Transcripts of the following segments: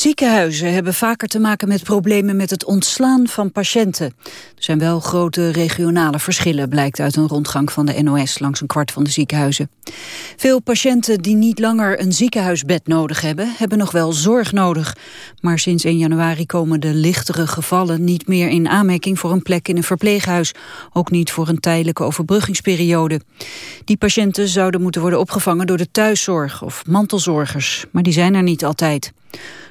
Ziekenhuizen hebben vaker te maken met problemen met het ontslaan van patiënten. Er zijn wel grote regionale verschillen, blijkt uit een rondgang van de NOS langs een kwart van de ziekenhuizen. Veel patiënten die niet langer een ziekenhuisbed nodig hebben, hebben nog wel zorg nodig. Maar sinds 1 januari komen de lichtere gevallen niet meer in aanmerking voor een plek in een verpleeghuis. Ook niet voor een tijdelijke overbruggingsperiode. Die patiënten zouden moeten worden opgevangen door de thuiszorg of mantelzorgers, maar die zijn er niet altijd.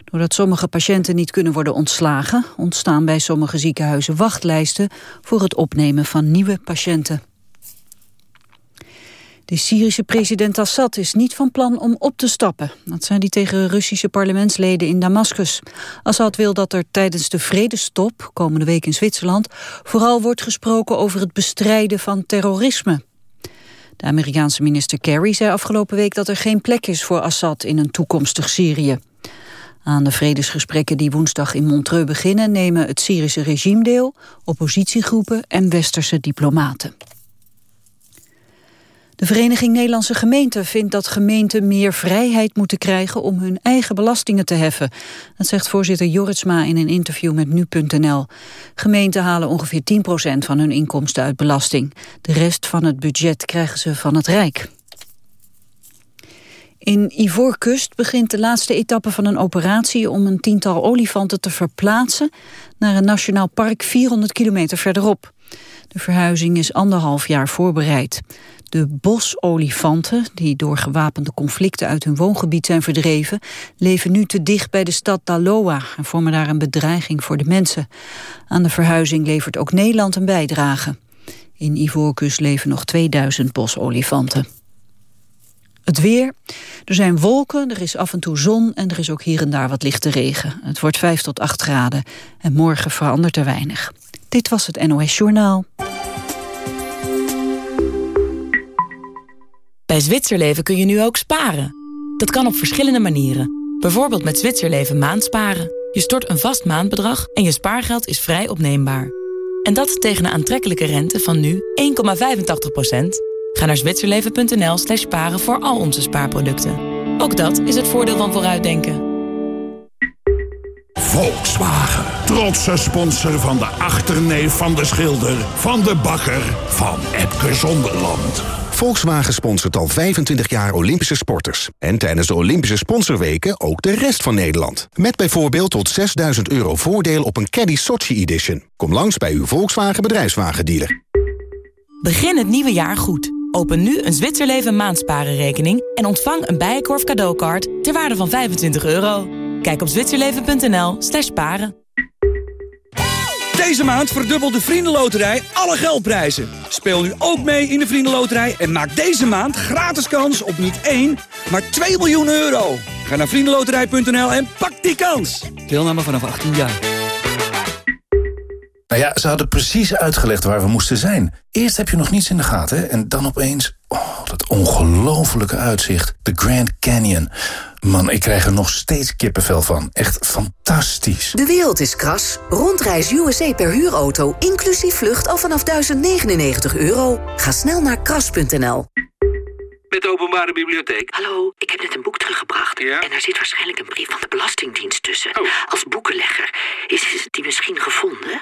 Doordat sommige patiënten niet kunnen worden ontslagen... ontstaan bij sommige ziekenhuizen wachtlijsten... voor het opnemen van nieuwe patiënten. De Syrische president Assad is niet van plan om op te stappen. Dat zei hij tegen Russische parlementsleden in Damascus. Assad wil dat er tijdens de vredestop, komende week in Zwitserland... vooral wordt gesproken over het bestrijden van terrorisme. De Amerikaanse minister Kerry zei afgelopen week dat er geen plek is voor Assad in een toekomstig Syrië. Aan de vredesgesprekken die woensdag in Montreux beginnen... nemen het Syrische regime deel, oppositiegroepen en westerse diplomaten. De Vereniging Nederlandse Gemeenten vindt dat gemeenten meer vrijheid moeten krijgen om hun eigen belastingen te heffen. Dat zegt voorzitter Joritsma in een interview met Nu.nl. Gemeenten halen ongeveer 10% van hun inkomsten uit belasting. De rest van het budget krijgen ze van het Rijk. In Ivoorkust begint de laatste etappe van een operatie om een tiental olifanten te verplaatsen naar een nationaal park 400 kilometer verderop. De verhuizing is anderhalf jaar voorbereid. De bosolifanten, die door gewapende conflicten uit hun woongebied zijn verdreven, leven nu te dicht bij de stad Daloa en vormen daar een bedreiging voor de mensen. Aan de verhuizing levert ook Nederland een bijdrage. In Ivoorkust leven nog 2000 bosolifanten. Het weer. Er zijn wolken, er is af en toe zon en er is ook hier en daar wat lichte regen. Het wordt 5 tot 8 graden en morgen verandert er weinig. Dit was het NOS Journaal. Bij Zwitserleven kun je nu ook sparen. Dat kan op verschillende manieren. Bijvoorbeeld met Zwitserleven maandsparen. Je stort een vast maandbedrag en je spaargeld is vrij opneembaar. En dat tegen een aantrekkelijke rente van nu 1,85 Ga naar zwitserleven.nl slash sparen voor al onze spaarproducten. Ook dat is het voordeel van vooruitdenken. Volkswagen. Trotse sponsor van de achterneef van de schilder... van de bakker van Epke Zonderland. Volkswagen sponsort al 25 jaar Olympische sporters. En tijdens de Olympische sponsorweken ook de rest van Nederland. Met bijvoorbeeld tot 6000 euro voordeel op een Caddy Sochi Edition. Kom langs bij uw Volkswagen bedrijfswagendealer. Begin het nieuwe jaar goed. Open nu een Zwitserleven maandsparenrekening en ontvang een Bijenkorf cadeaukaart ter waarde van 25 euro. Kijk op zwitserleven.nl slash paren. Deze maand verdubbelt de Vriendenloterij alle geldprijzen. Speel nu ook mee in de Vriendenloterij en maak deze maand gratis kans op niet 1, maar 2 miljoen euro. Ga naar vriendenloterij.nl en pak die kans. Deelname vanaf 18 jaar. Nou ja, ze hadden precies uitgelegd waar we moesten zijn. Eerst heb je nog niets in de gaten en dan opeens... Oh, dat ongelofelijke uitzicht. De Grand Canyon. Man, ik krijg er nog steeds kippenvel van. Echt fantastisch. De wereld is kras. Rondreis USA per huurauto, inclusief vlucht al vanaf 1099 euro. Ga snel naar kras.nl. Met de openbare bibliotheek. Hallo, ik heb net een boek teruggebracht. Ja? En daar zit waarschijnlijk een brief van de Belastingdienst tussen. Oh. Als boekenlegger. Is die misschien gevonden?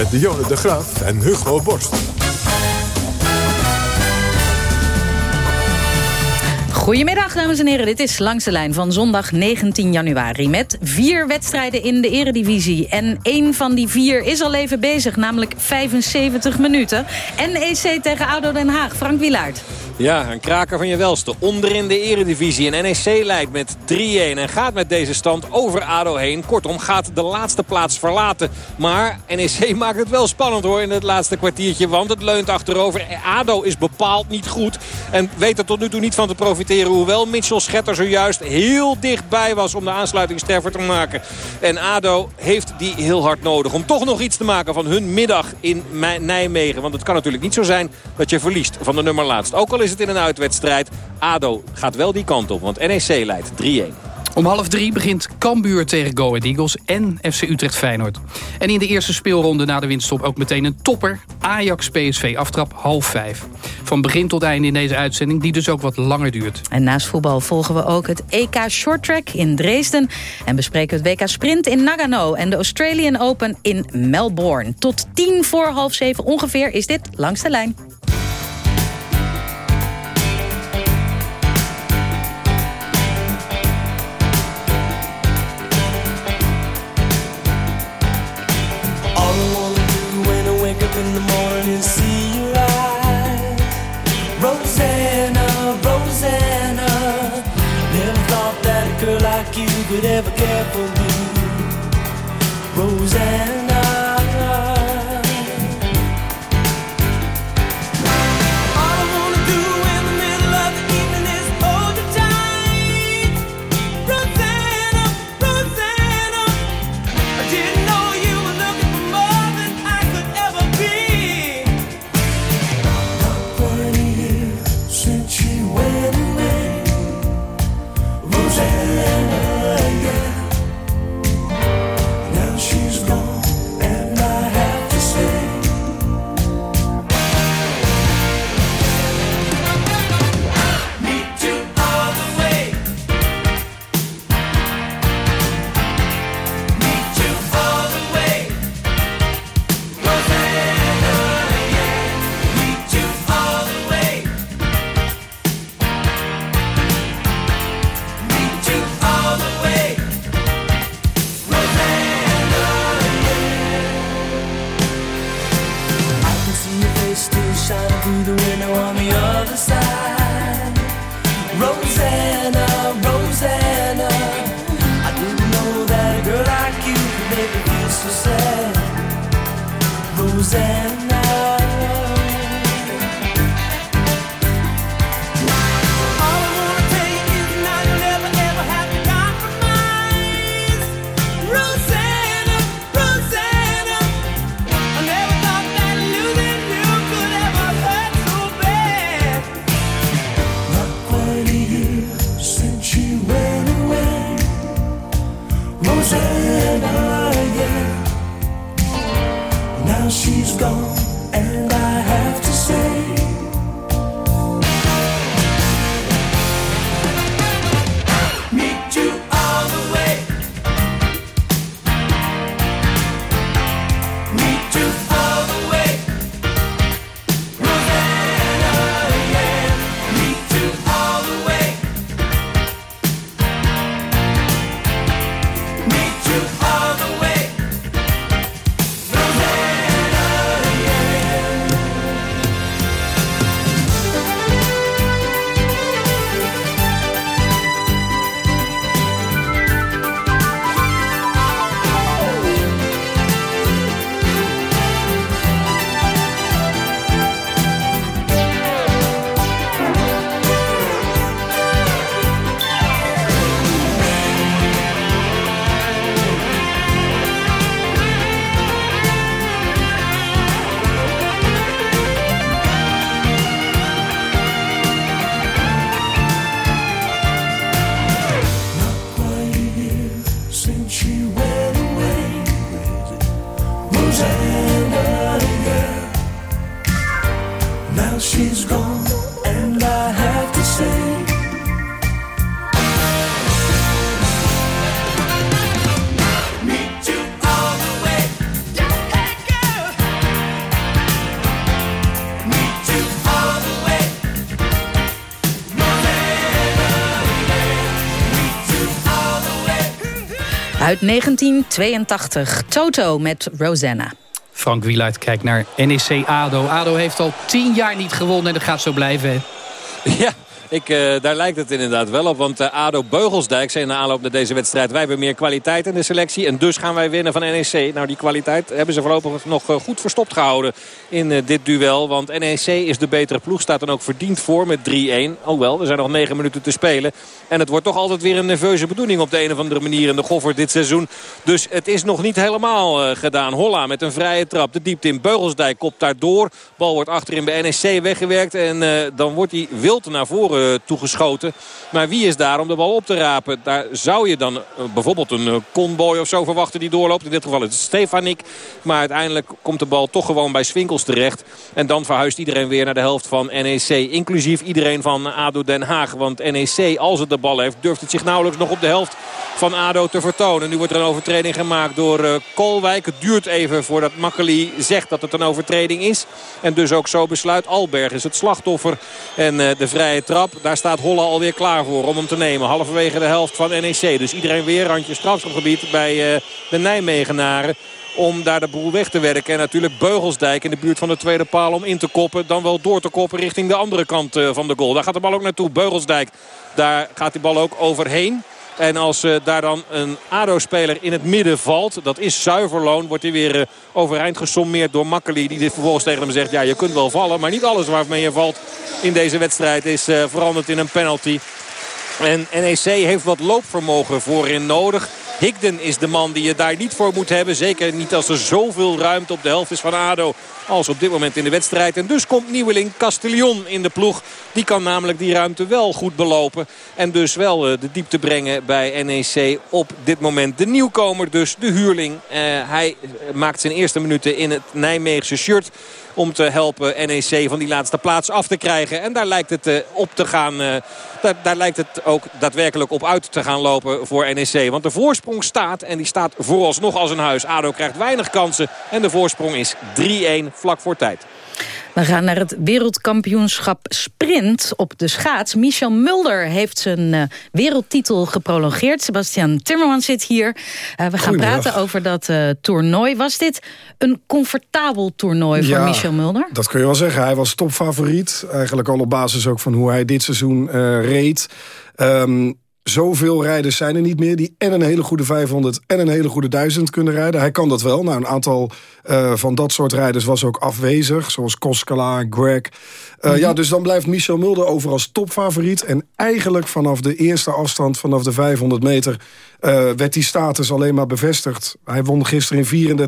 met Dionne de Graaf en Hugo Borst. Goedemiddag, dames en heren. Dit is Langs de Lijn van zondag 19 januari... met vier wedstrijden in de eredivisie. En één van die vier is al even bezig, namelijk 75 minuten. NEC tegen ADO Den Haag. Frank Wilaert. Ja, een kraker van je welste. Onderin de eredivisie. En NEC leidt met 3-1 en gaat met deze stand over ADO heen. Kortom, gaat de laatste plaats verlaten. Maar NEC maakt het wel spannend hoor in het laatste kwartiertje. Want het leunt achterover. ADO is bepaald niet goed. En weet er tot nu toe niet van te profiteren Hoewel Mitchell Schetter zojuist heel dichtbij was om de aansluitingstreffer te maken. En ADO heeft die heel hard nodig om toch nog iets te maken van hun middag in Nijmegen. Want het kan natuurlijk niet zo zijn dat je verliest van de nummer laatst. Ook al is het in een uitwedstrijd. ADO gaat wel die kant op, want NEC leidt 3-1. Om half drie begint Cambuur tegen Go Ahead Eagles en FC Utrecht Feyenoord. En in de eerste speelronde na de winststop ook meteen een topper. Ajax PSV aftrap half vijf. Van begin tot einde in deze uitzending die dus ook wat langer duurt. En naast voetbal volgen we ook het EK Shorttrack in Dresden. En bespreken het WK Sprint in Nagano en de Australian Open in Melbourne. Tot tien voor half zeven ongeveer is dit Langs de Lijn. Uit 1982, Toto met Rosanna. Frank Wieluid kijkt naar NEC ADO. ADO heeft al tien jaar niet gewonnen en dat gaat zo blijven. Ja, Ik, uh, daar lijkt het inderdaad wel op. Want uh, ADO Beugelsdijk zei na aanloop naar deze wedstrijd... wij hebben meer kwaliteit in de selectie. En dus gaan wij winnen van NEC. Nou, die kwaliteit hebben ze voorlopig nog uh, goed verstopt gehouden in dit duel. Want NEC is de betere ploeg. Staat dan ook verdiend voor met 3-1. Oh wel, er zijn nog 9 minuten te spelen. En het wordt toch altijd weer een nerveuze bedoeling op de een of andere manier in de Goffert dit seizoen. Dus het is nog niet helemaal gedaan. Holla met een vrije trap. De diepte in Beugelsdijk kopt daardoor. Bal wordt achterin bij NEC weggewerkt. En dan wordt hij wild naar voren eh, toegeschoten. Maar wie is daar om de bal op te rapen? Daar zou je dan eh, bijvoorbeeld een eh, conboy of zo verwachten die doorloopt. In dit geval is het Stefanik. Maar uiteindelijk komt de bal toch gewoon bij Swinkels terecht. En dan verhuist iedereen weer naar de helft van NEC. Inclusief iedereen van ADO Den Haag. Want NEC, als het de bal heeft, durft het zich nauwelijks nog op de helft van ADO te vertonen. Nu wordt er een overtreding gemaakt door Kolwijk. Het duurt even voordat Makkeli zegt dat het een overtreding is. En dus ook zo besluit Alberg is het slachtoffer. En de vrije trap, daar staat Holle alweer klaar voor om hem te nemen. Halverwege de helft van NEC. Dus iedereen weer randje strafschopgebied bij uh, de Nijmegenaren om daar de boel weg te werken. En natuurlijk Beugelsdijk in de buurt van de tweede paal om in te koppen. Dan wel door te koppen richting de andere kant van de goal. Daar gaat de bal ook naartoe. Beugelsdijk, daar gaat die bal ook overheen. En als uh, daar dan een ADO-speler in het midden valt, dat is zuiverloon, wordt hij weer uh, overeind gesommeerd door Makkeli. Die dit vervolgens tegen hem zegt, ja je kunt wel vallen, maar niet alles waarmee je valt in deze wedstrijd is uh, veranderd in een penalty. En NEC heeft wat loopvermogen voorin nodig. Higden is de man die je daar niet voor moet hebben. Zeker niet als er zoveel ruimte op de helft is van ADO als op dit moment in de wedstrijd. En dus komt nieuweling Castellon in de ploeg. Die kan namelijk die ruimte wel goed belopen. En dus wel de diepte brengen bij NEC op dit moment. De nieuwkomer dus, de huurling. Uh, hij maakt zijn eerste minuten in het Nijmeegse shirt om te helpen NEC van die laatste plaats af te krijgen. En daar lijkt het uh, op te gaan. Uh, daar, daar, lijkt het ook daadwerkelijk op uit te gaan lopen voor NEC. Want de voorsprong staat en die staat vooralsnog als een huis. ADO krijgt weinig kansen en de voorsprong is 3-1 vlak voor tijd. We gaan naar het wereldkampioenschap sprint op de schaats. Michel Mulder heeft zijn uh, wereldtitel geprolongeerd. Sebastian Timmerman zit hier. Uh, we gaan praten over dat uh, toernooi. Was dit een comfortabel toernooi voor Michel Mulder? dat kun je wel zeggen. Hij was topfavoriet. Eigenlijk al op basis ook van hoe hij dit seizoen reed. Um, Zoveel rijders zijn er niet meer die en een hele goede 500 en een hele goede 1000 kunnen rijden. Hij kan dat wel. Nou, een aantal uh, van dat soort rijders was ook afwezig. Zoals Koskala, Greg. Uh, mm -hmm. Ja, dus dan blijft Michel Mulder over als topfavoriet. En eigenlijk vanaf de eerste afstand, vanaf de 500 meter... Uh, werd die status alleen maar bevestigd. Hij won gisteren in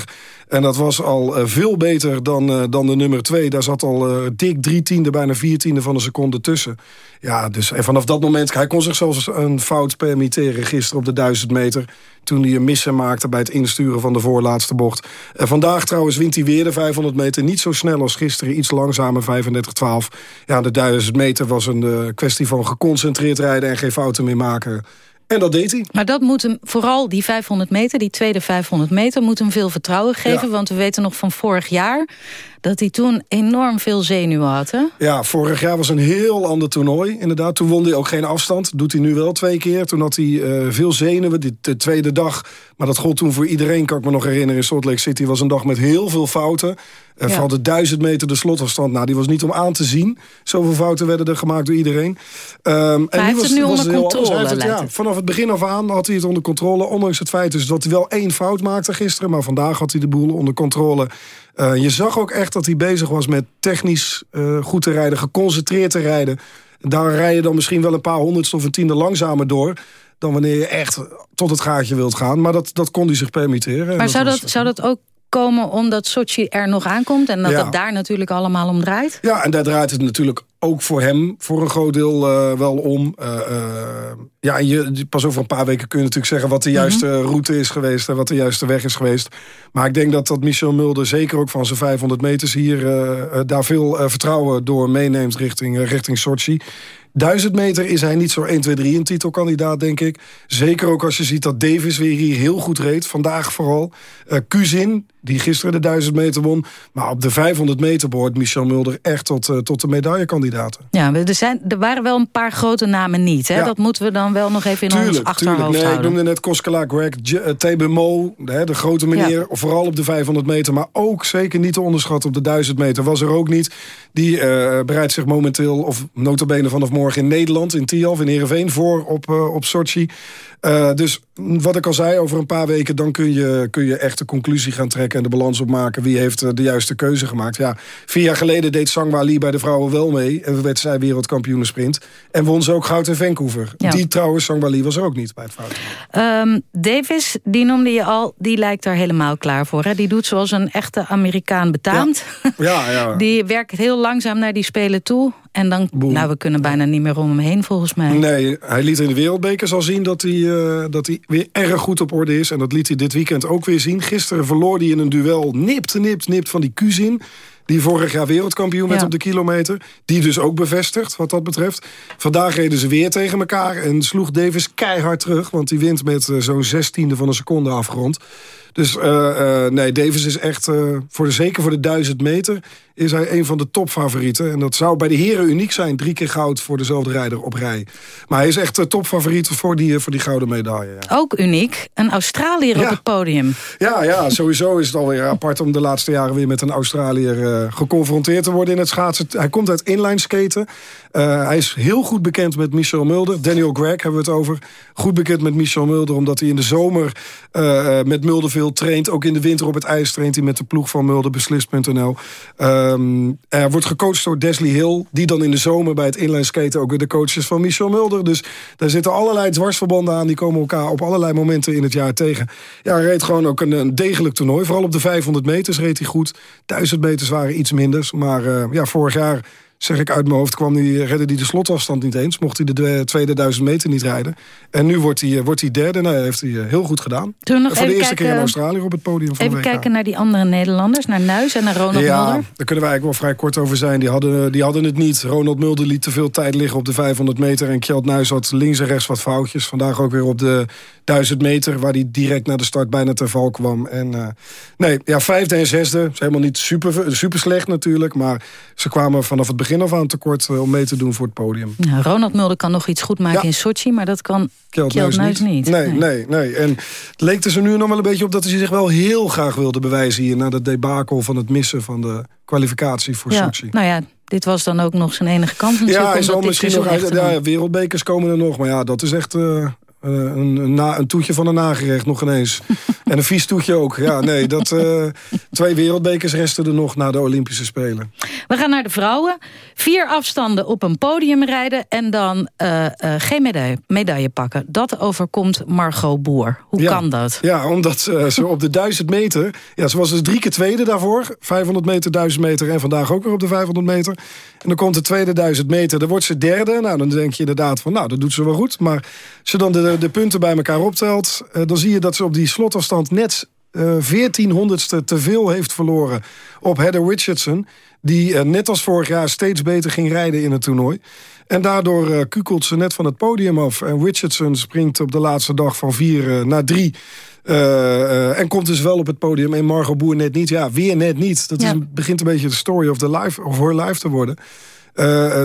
34-83. En dat was al uh, veel beter dan, uh, dan de nummer 2. Daar zat al dik drie tiende, bijna vier tiende van een seconde tussen. Ja, dus en vanaf dat moment... Hij kon zich zelfs een fout permitteren gisteren op de 1000 meter toen hij een missen maakte bij het insturen van de voorlaatste bocht. Vandaag trouwens wint hij weer de 500 meter. Niet zo snel als gisteren, iets langzamer, 35-12. Ja, de 1000 meter was een kwestie van geconcentreerd rijden... en geen fouten meer maken. En dat deed hij. Maar dat moet hem, vooral die 500 meter, die tweede 500 meter... moet hem veel vertrouwen geven, ja. want we weten nog van vorig jaar dat hij toen enorm veel zenuwen had, hè? Ja, vorig jaar was een heel ander toernooi, inderdaad. Toen won hij ook geen afstand. Doet hij nu wel twee keer. Toen had hij uh, veel zenuwen, de, de, tweede dag. Maar dat gold toen voor iedereen, kan ik me nog herinneren. In Salt Lake City was een dag met heel veel fouten. Uh, ja. Vooral de duizend meter de slotafstand. Nou, die was niet om aan te zien. Zoveel fouten werden er gemaakt door iedereen. Um, en hij heeft was, het nu was onder controle, het, ja, Vanaf het begin af aan had hij het onder controle. Ondanks het feit dus dat hij wel één fout maakte gisteren. Maar vandaag had hij de boel onder controle. Uh, je zag ook echt dat hij bezig was met technisch uh, goed te rijden, geconcentreerd te rijden. Daar rij je dan misschien wel een paar honderdste of een tiende langzamer door dan wanneer je echt tot het gaatje wilt gaan. Maar dat, dat kon hij zich permitteren. Maar zou dat, zou dat ook komen omdat Sochi er nog aankomt... en dat ja. het daar natuurlijk allemaal om draait? Ja, en daar draait het natuurlijk ook voor hem voor een groot deel uh, wel om. Uh, uh, ja, en je, pas over een paar weken kun je natuurlijk zeggen... wat de juiste mm -hmm. route is geweest en wat de juiste weg is geweest. Maar ik denk dat, dat Michel Mulder zeker ook van zijn 500 meters hier... daar veel vertrouwen door meeneemt richting, richting Sochi. 1000 meter is hij niet zo 1, 2, 3 een titelkandidaat, denk ik. Zeker ook als je ziet dat Davis weer hier heel goed reed. Vandaag vooral. Kuzin die gisteren de 1000 meter won. Maar op de 500 meter behoort Michel Mulder echt tot, uh, tot de medaillekandidaten. Ja, er, zijn, er waren wel een paar grote namen niet. Hè? Ja. Dat moeten we dan wel nog even in tuurlijk, ons achterhoofd tuurlijk. nee, houden. Ik noemde net Koskela Greg, uh, Tebe Mo, de, de grote meneer. Ja. Vooral op de 500 meter, maar ook zeker niet te onderschatten op de 1000 meter. Was er ook niet. Die uh, bereidt zich momenteel, of notabene vanaf morgen in Nederland, in Tialf, in Heerenveen, voor op, op Sochi. Dus wat ik al zei, over een paar weken... dan kun je, kun je echt de conclusie gaan trekken en de balans opmaken... wie heeft de juiste keuze gemaakt. Ja, vier jaar geleden deed Sangwa Ali bij de vrouwen wel mee... en werd zij wereldkampioen sprint. En won ze ook goud in Vancouver. Ja. Die trouwens, Sangwa Ali was er ook niet bij het vrouwen. Um, Davis, die noemde je al, die lijkt er helemaal klaar voor. Hè? Die doet zoals een echte Amerikaan betaamt. Ja. Ja, ja. die werkt heel langzaam naar die spelen toe... En dan, nou, we kunnen bijna niet meer om hem heen volgens mij. Nee, hij liet in de wereldbekers al zien dat hij, uh, dat hij weer erg goed op orde is. En dat liet hij dit weekend ook weer zien. Gisteren verloor hij in een duel nipt, nipt, nipt van die Kuzin. Die vorig jaar wereldkampioen werd ja. op de kilometer. Die dus ook bevestigt wat dat betreft. Vandaag reden ze weer tegen elkaar. En sloeg Davis keihard terug. Want die wint met uh, zo'n zestiende van een seconde afgerond. Dus uh, uh, nee, Davis is echt, voor de, zeker voor de 1000 meter... is hij een van de topfavorieten. En dat zou bij de heren uniek zijn. Drie keer goud voor dezelfde rijder op rij. Maar hij is echt de topfavoriet voor die, voor die gouden medaille. Ja. Ook uniek. Een Australiër ja. op het podium. Ja, ja, sowieso is het alweer apart om de laatste jaren... weer met een Australiër geconfronteerd te worden in het schaatsen. Hij komt uit inline skaten. hij is heel goed bekend met Michel Mulder. Daniel Gregg hebben we het over. Goed bekend met Michel Mulder, omdat hij in de zomer met Mulder veel traint. Ook in de winter op het ijs traint hij met de ploeg van Mulder, beslist.nl. Um, er wordt gecoacht door Desley Hill, die dan in de zomer bij het inline skaten ook weer de coach is van Michel Mulder. Dus daar zitten allerlei dwarsverbanden aan, die komen elkaar op allerlei momenten in het jaar tegen. Ja, hij reed gewoon ook een, degelijk toernooi. Vooral op de 500 meters reed hij goed. 1000 meters waren iets minder, maar uh, ja, vorig jaar zeg ik uit mijn hoofd, kwam die, redde hij de slotafstand niet eens. Mocht hij de tweede duizend meter niet rijden. En nu wordt hij, wordt hij derde. Nou, heeft hij heel goed gedaan. Toen we nog Voor de eerste kijken, keer in Australië op het podium van Even kijken naar die andere Nederlanders. Naar Nuis en naar Ronald ja, Mulder. daar kunnen wij eigenlijk wel vrij kort over zijn. Die hadden, die hadden het niet. Ronald Mulder liet te veel tijd liggen op de 500 meter. En Kjeld Nuis had links en rechts wat foutjes. Vandaag ook weer op de 1000 meter. Waar hij direct na de start bijna ter val kwam. En, uh, nee, ja, vijfde en zesde. is helemaal niet super, super slecht natuurlijk. Maar ze kwamen vanaf het begin af aan tekort uh, om mee te doen voor het podium. Ronald Mulder kan nog iets goed maken ja. in Sochi. Maar dat kan Kjeld niet. niet. Nee, nee, nee, nee. En het leek er zo nu nog wel een beetje op dat hij zich wel heel graag wilde bewijzen hier. Na dat debakel van het missen van de kwalificatie voor ja, Sochi. Nou ja, dit was dan ook nog zijn enige kans. Ja, hij zal misschien nog uit, ja, wereldbekers komen er nog. Maar ja, dat is echt uh, een, een, na, een toetje van een nagerecht nog ineens. en een vies toetje ook. Ja, nee, dat, uh, twee wereldbekers resten er nog na de Olympische Spelen. We gaan naar de vrouwen. Vier afstanden op een podium rijden en dan uh, geen medaille, medaille, pakken. Dat overkomt Margot Boer. Hoe ja, kan dat? Ja, omdat ze op de 1000 meter... Ja, ze was dus drie keer tweede daarvoor. 500 meter, 1000 meter en vandaag ook weer op de 500 meter. En dan komt de tweede 1000 meter, dan wordt ze derde. Nou, dan denk je inderdaad van, nou, dat doet ze wel goed. Maar als je dan de, de punten bij elkaar optelt... dan zie je dat ze op die slotafstand net veertien uh, honderdste te veel heeft verloren op Heather Richardson. Die uh, net als vorig jaar steeds beter ging rijden in het toernooi. En daardoor uh, kukelt ze net van het podium af. En Richardson springt op de laatste dag van vier naar drie. en komt dus wel op het podium. En Margot Boer net niet. Ja, weer net niet. Dat ja. is, begint een beetje de story of, the life, of her life te worden.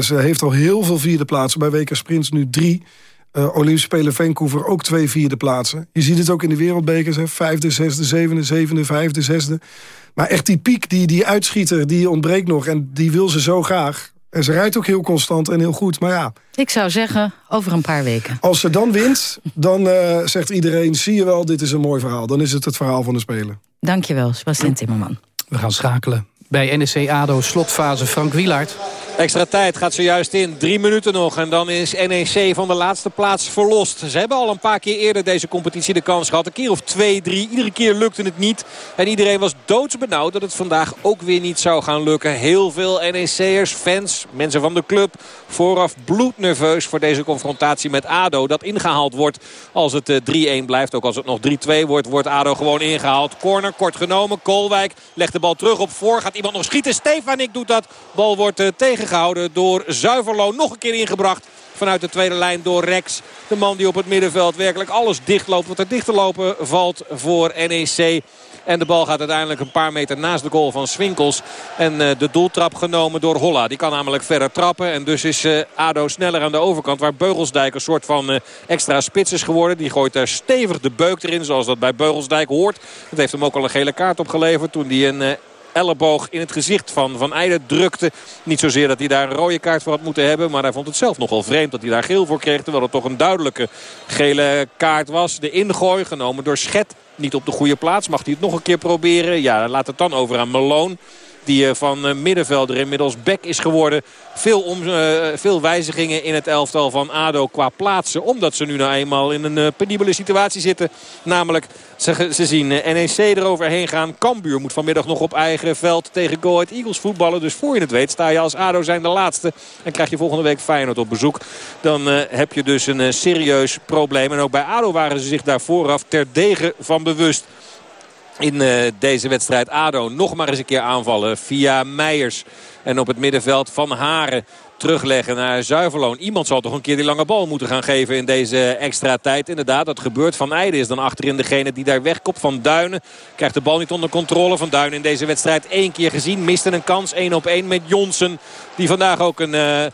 ze heeft al heel veel vierde plaatsen. Bij WK Sprints nu drie. Uh, Olympische Spelen Vancouver ook twee vierde plaatsen. Je ziet het ook in de wereldbekers. Hè? Vijfde, zesde, zevende, zevende, vijfde, zesde. Maar echt die piek, die, die uitschieter, die ontbreekt nog. En die wil ze zo graag. En ze rijdt ook heel constant en heel goed. Maar ja. Ik zou zeggen, over een paar weken. Als ze dan wint, dan uh, zegt iedereen... zie je wel, dit is een mooi verhaal. Dan is het het verhaal van de Spelen. Dankjewel, Sebastian Timmerman. We gaan schakelen. Bij NEC ADO slotfase Frank Wielaert. Extra tijd gaat zojuist in. Drie minuten nog. En dan is NEC van de laatste plaats verlost. Ze hebben al een paar keer eerder deze competitie de kans gehad. Een keer of twee, drie. Iedere keer lukte het niet. En iedereen was doodsbenauwd dat het vandaag ook weer niet zou gaan lukken. Heel veel NEC'ers, fans, mensen van de club... vooraf bloednerveus voor deze confrontatie met ADO. Dat ingehaald wordt als het 3-1 blijft. Ook als het nog 3-2 wordt, wordt ADO gewoon ingehaald. Corner, kort genomen. Kolwijk legt de bal terug op voor. Gaat iemand nog schieten? Stefanik doet dat. Bal wordt uh, tegengehouden door Zuiverlo. Nog een keer ingebracht vanuit de tweede lijn door Rex. De man die op het middenveld werkelijk alles dichtloopt. Wat er dicht te lopen valt voor NEC. En de bal gaat uiteindelijk een paar meter naast de goal van Swinkels. En de doeltrap genomen door Holla. Die kan namelijk verder trappen. En dus is ADO sneller aan de overkant. Waar Beugelsdijk een soort van extra spits is geworden. Die gooit daar stevig de beuk erin. Zoals dat bij Beugelsdijk hoort. Dat heeft hem ook al een gele kaart opgeleverd. Toen hij een elleboog in het gezicht van Van Eijden drukte. Niet zozeer dat hij daar een rode kaart voor had moeten hebben. Maar hij vond het zelf nogal vreemd dat hij daar geel voor kreeg. Terwijl het toch een duidelijke gele kaart was. De ingooi genomen door Schet. Niet op de goede plaats. Mag hij het nog een keer proberen? Ja, laat het dan over aan Malone. Die eh, van eh, middenvelder inmiddels back is geworden. Veel, om, uh, veel wijzigingen in het elftal van ADO qua plaatsen. Omdat ze nu nou eenmaal in een penibele situatie zitten. Namelijk, ze, ze zien NEC eroverheen gaan. Cambuur moet vanmiddag nog op eigen veld tegen Go Ahead Eagles voetballen. Dus voor je het weet sta je als ADO zijn de laatste. En krijg je volgende week Feyenoord op bezoek. Dan heb je dus een serieus probleem. En ook bij ADO waren ze zich daar vooraf terdege van bewust in uh, deze wedstrijd. ADO nog maar eens een keer aanvallen via Meijers. En op het middenveld Van Haren terugleggen naar Zuiverloon. Iemand zal toch een keer die lange bal moeten gaan geven in deze extra tijd. Inderdaad, dat gebeurt. Van Eijden is dan achterin degene die daar wegkomt. Van Duinen krijgt de bal niet onder controle. Van Duinen in deze wedstrijd één keer gezien. Miste een kans, 1 op 1 met Jonsen. Die vandaag ook een... Uh,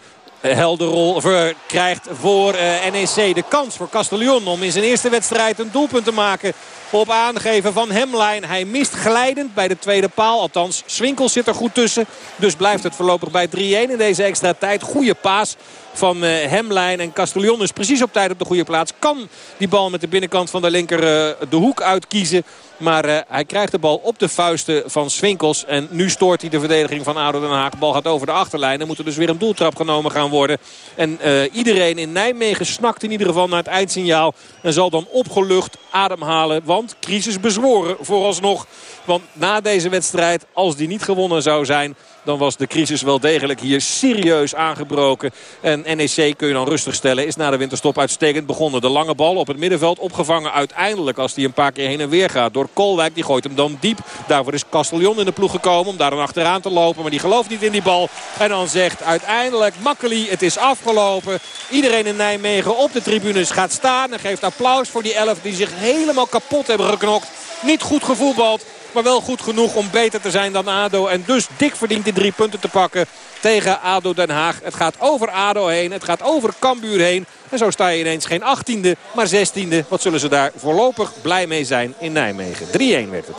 helder rol krijgt voor uh, NEC. De kans voor Castellion om in zijn eerste wedstrijd een doelpunt te maken op aangeven van Hemlijn. Hij mist glijdend bij de tweede paal. Althans, Swinkel zit er goed tussen. Dus blijft het voorlopig bij 3-1 in deze extra tijd. Goede paas van uh, Hemlijn. En Castellion is precies op tijd op de goede plaats. Kan die bal met de binnenkant van de linker uh, de hoek uitkiezen. Maar uh, hij krijgt de bal op de vuisten van Swinkels. En nu stoort hij de verdediging van ADO Den Haag. De bal gaat over de achterlijn. Er moet er dus weer een doeltrap genomen gaan worden. En uh, iedereen in Nijmegen snakt in ieder geval naar het eindsignaal. En zal dan opgelucht ademhalen. Want crisis bezworen vooralsnog. Want na deze wedstrijd, als die niet gewonnen zou zijn dan was de crisis wel degelijk hier serieus aangebroken. En NEC kun je dan rustig stellen. Is na de winterstop uitstekend begonnen. De lange bal op het middenveld opgevangen uiteindelijk als hij een paar keer heen en weer gaat. Door Kolwijk, die gooit hem dan diep. Daarvoor is Castellon in de ploeg gekomen om daar dan achteraan te lopen. Maar die gelooft niet in die bal. En dan zegt uiteindelijk Makkeli, het is afgelopen. Iedereen in Nijmegen op de tribunes gaat staan. En geeft applaus voor die elf die zich helemaal kapot hebben geknokt. Niet goed gevoetbald. Maar wel goed genoeg om beter te zijn dan ADO. En dus dik verdient die drie punten te pakken tegen ADO Den Haag. Het gaat over ADO heen. Het gaat over Cambuur heen. En zo sta je ineens geen 18e, maar 16e. Wat zullen ze daar voorlopig blij mee zijn in Nijmegen. 3-1 werd het.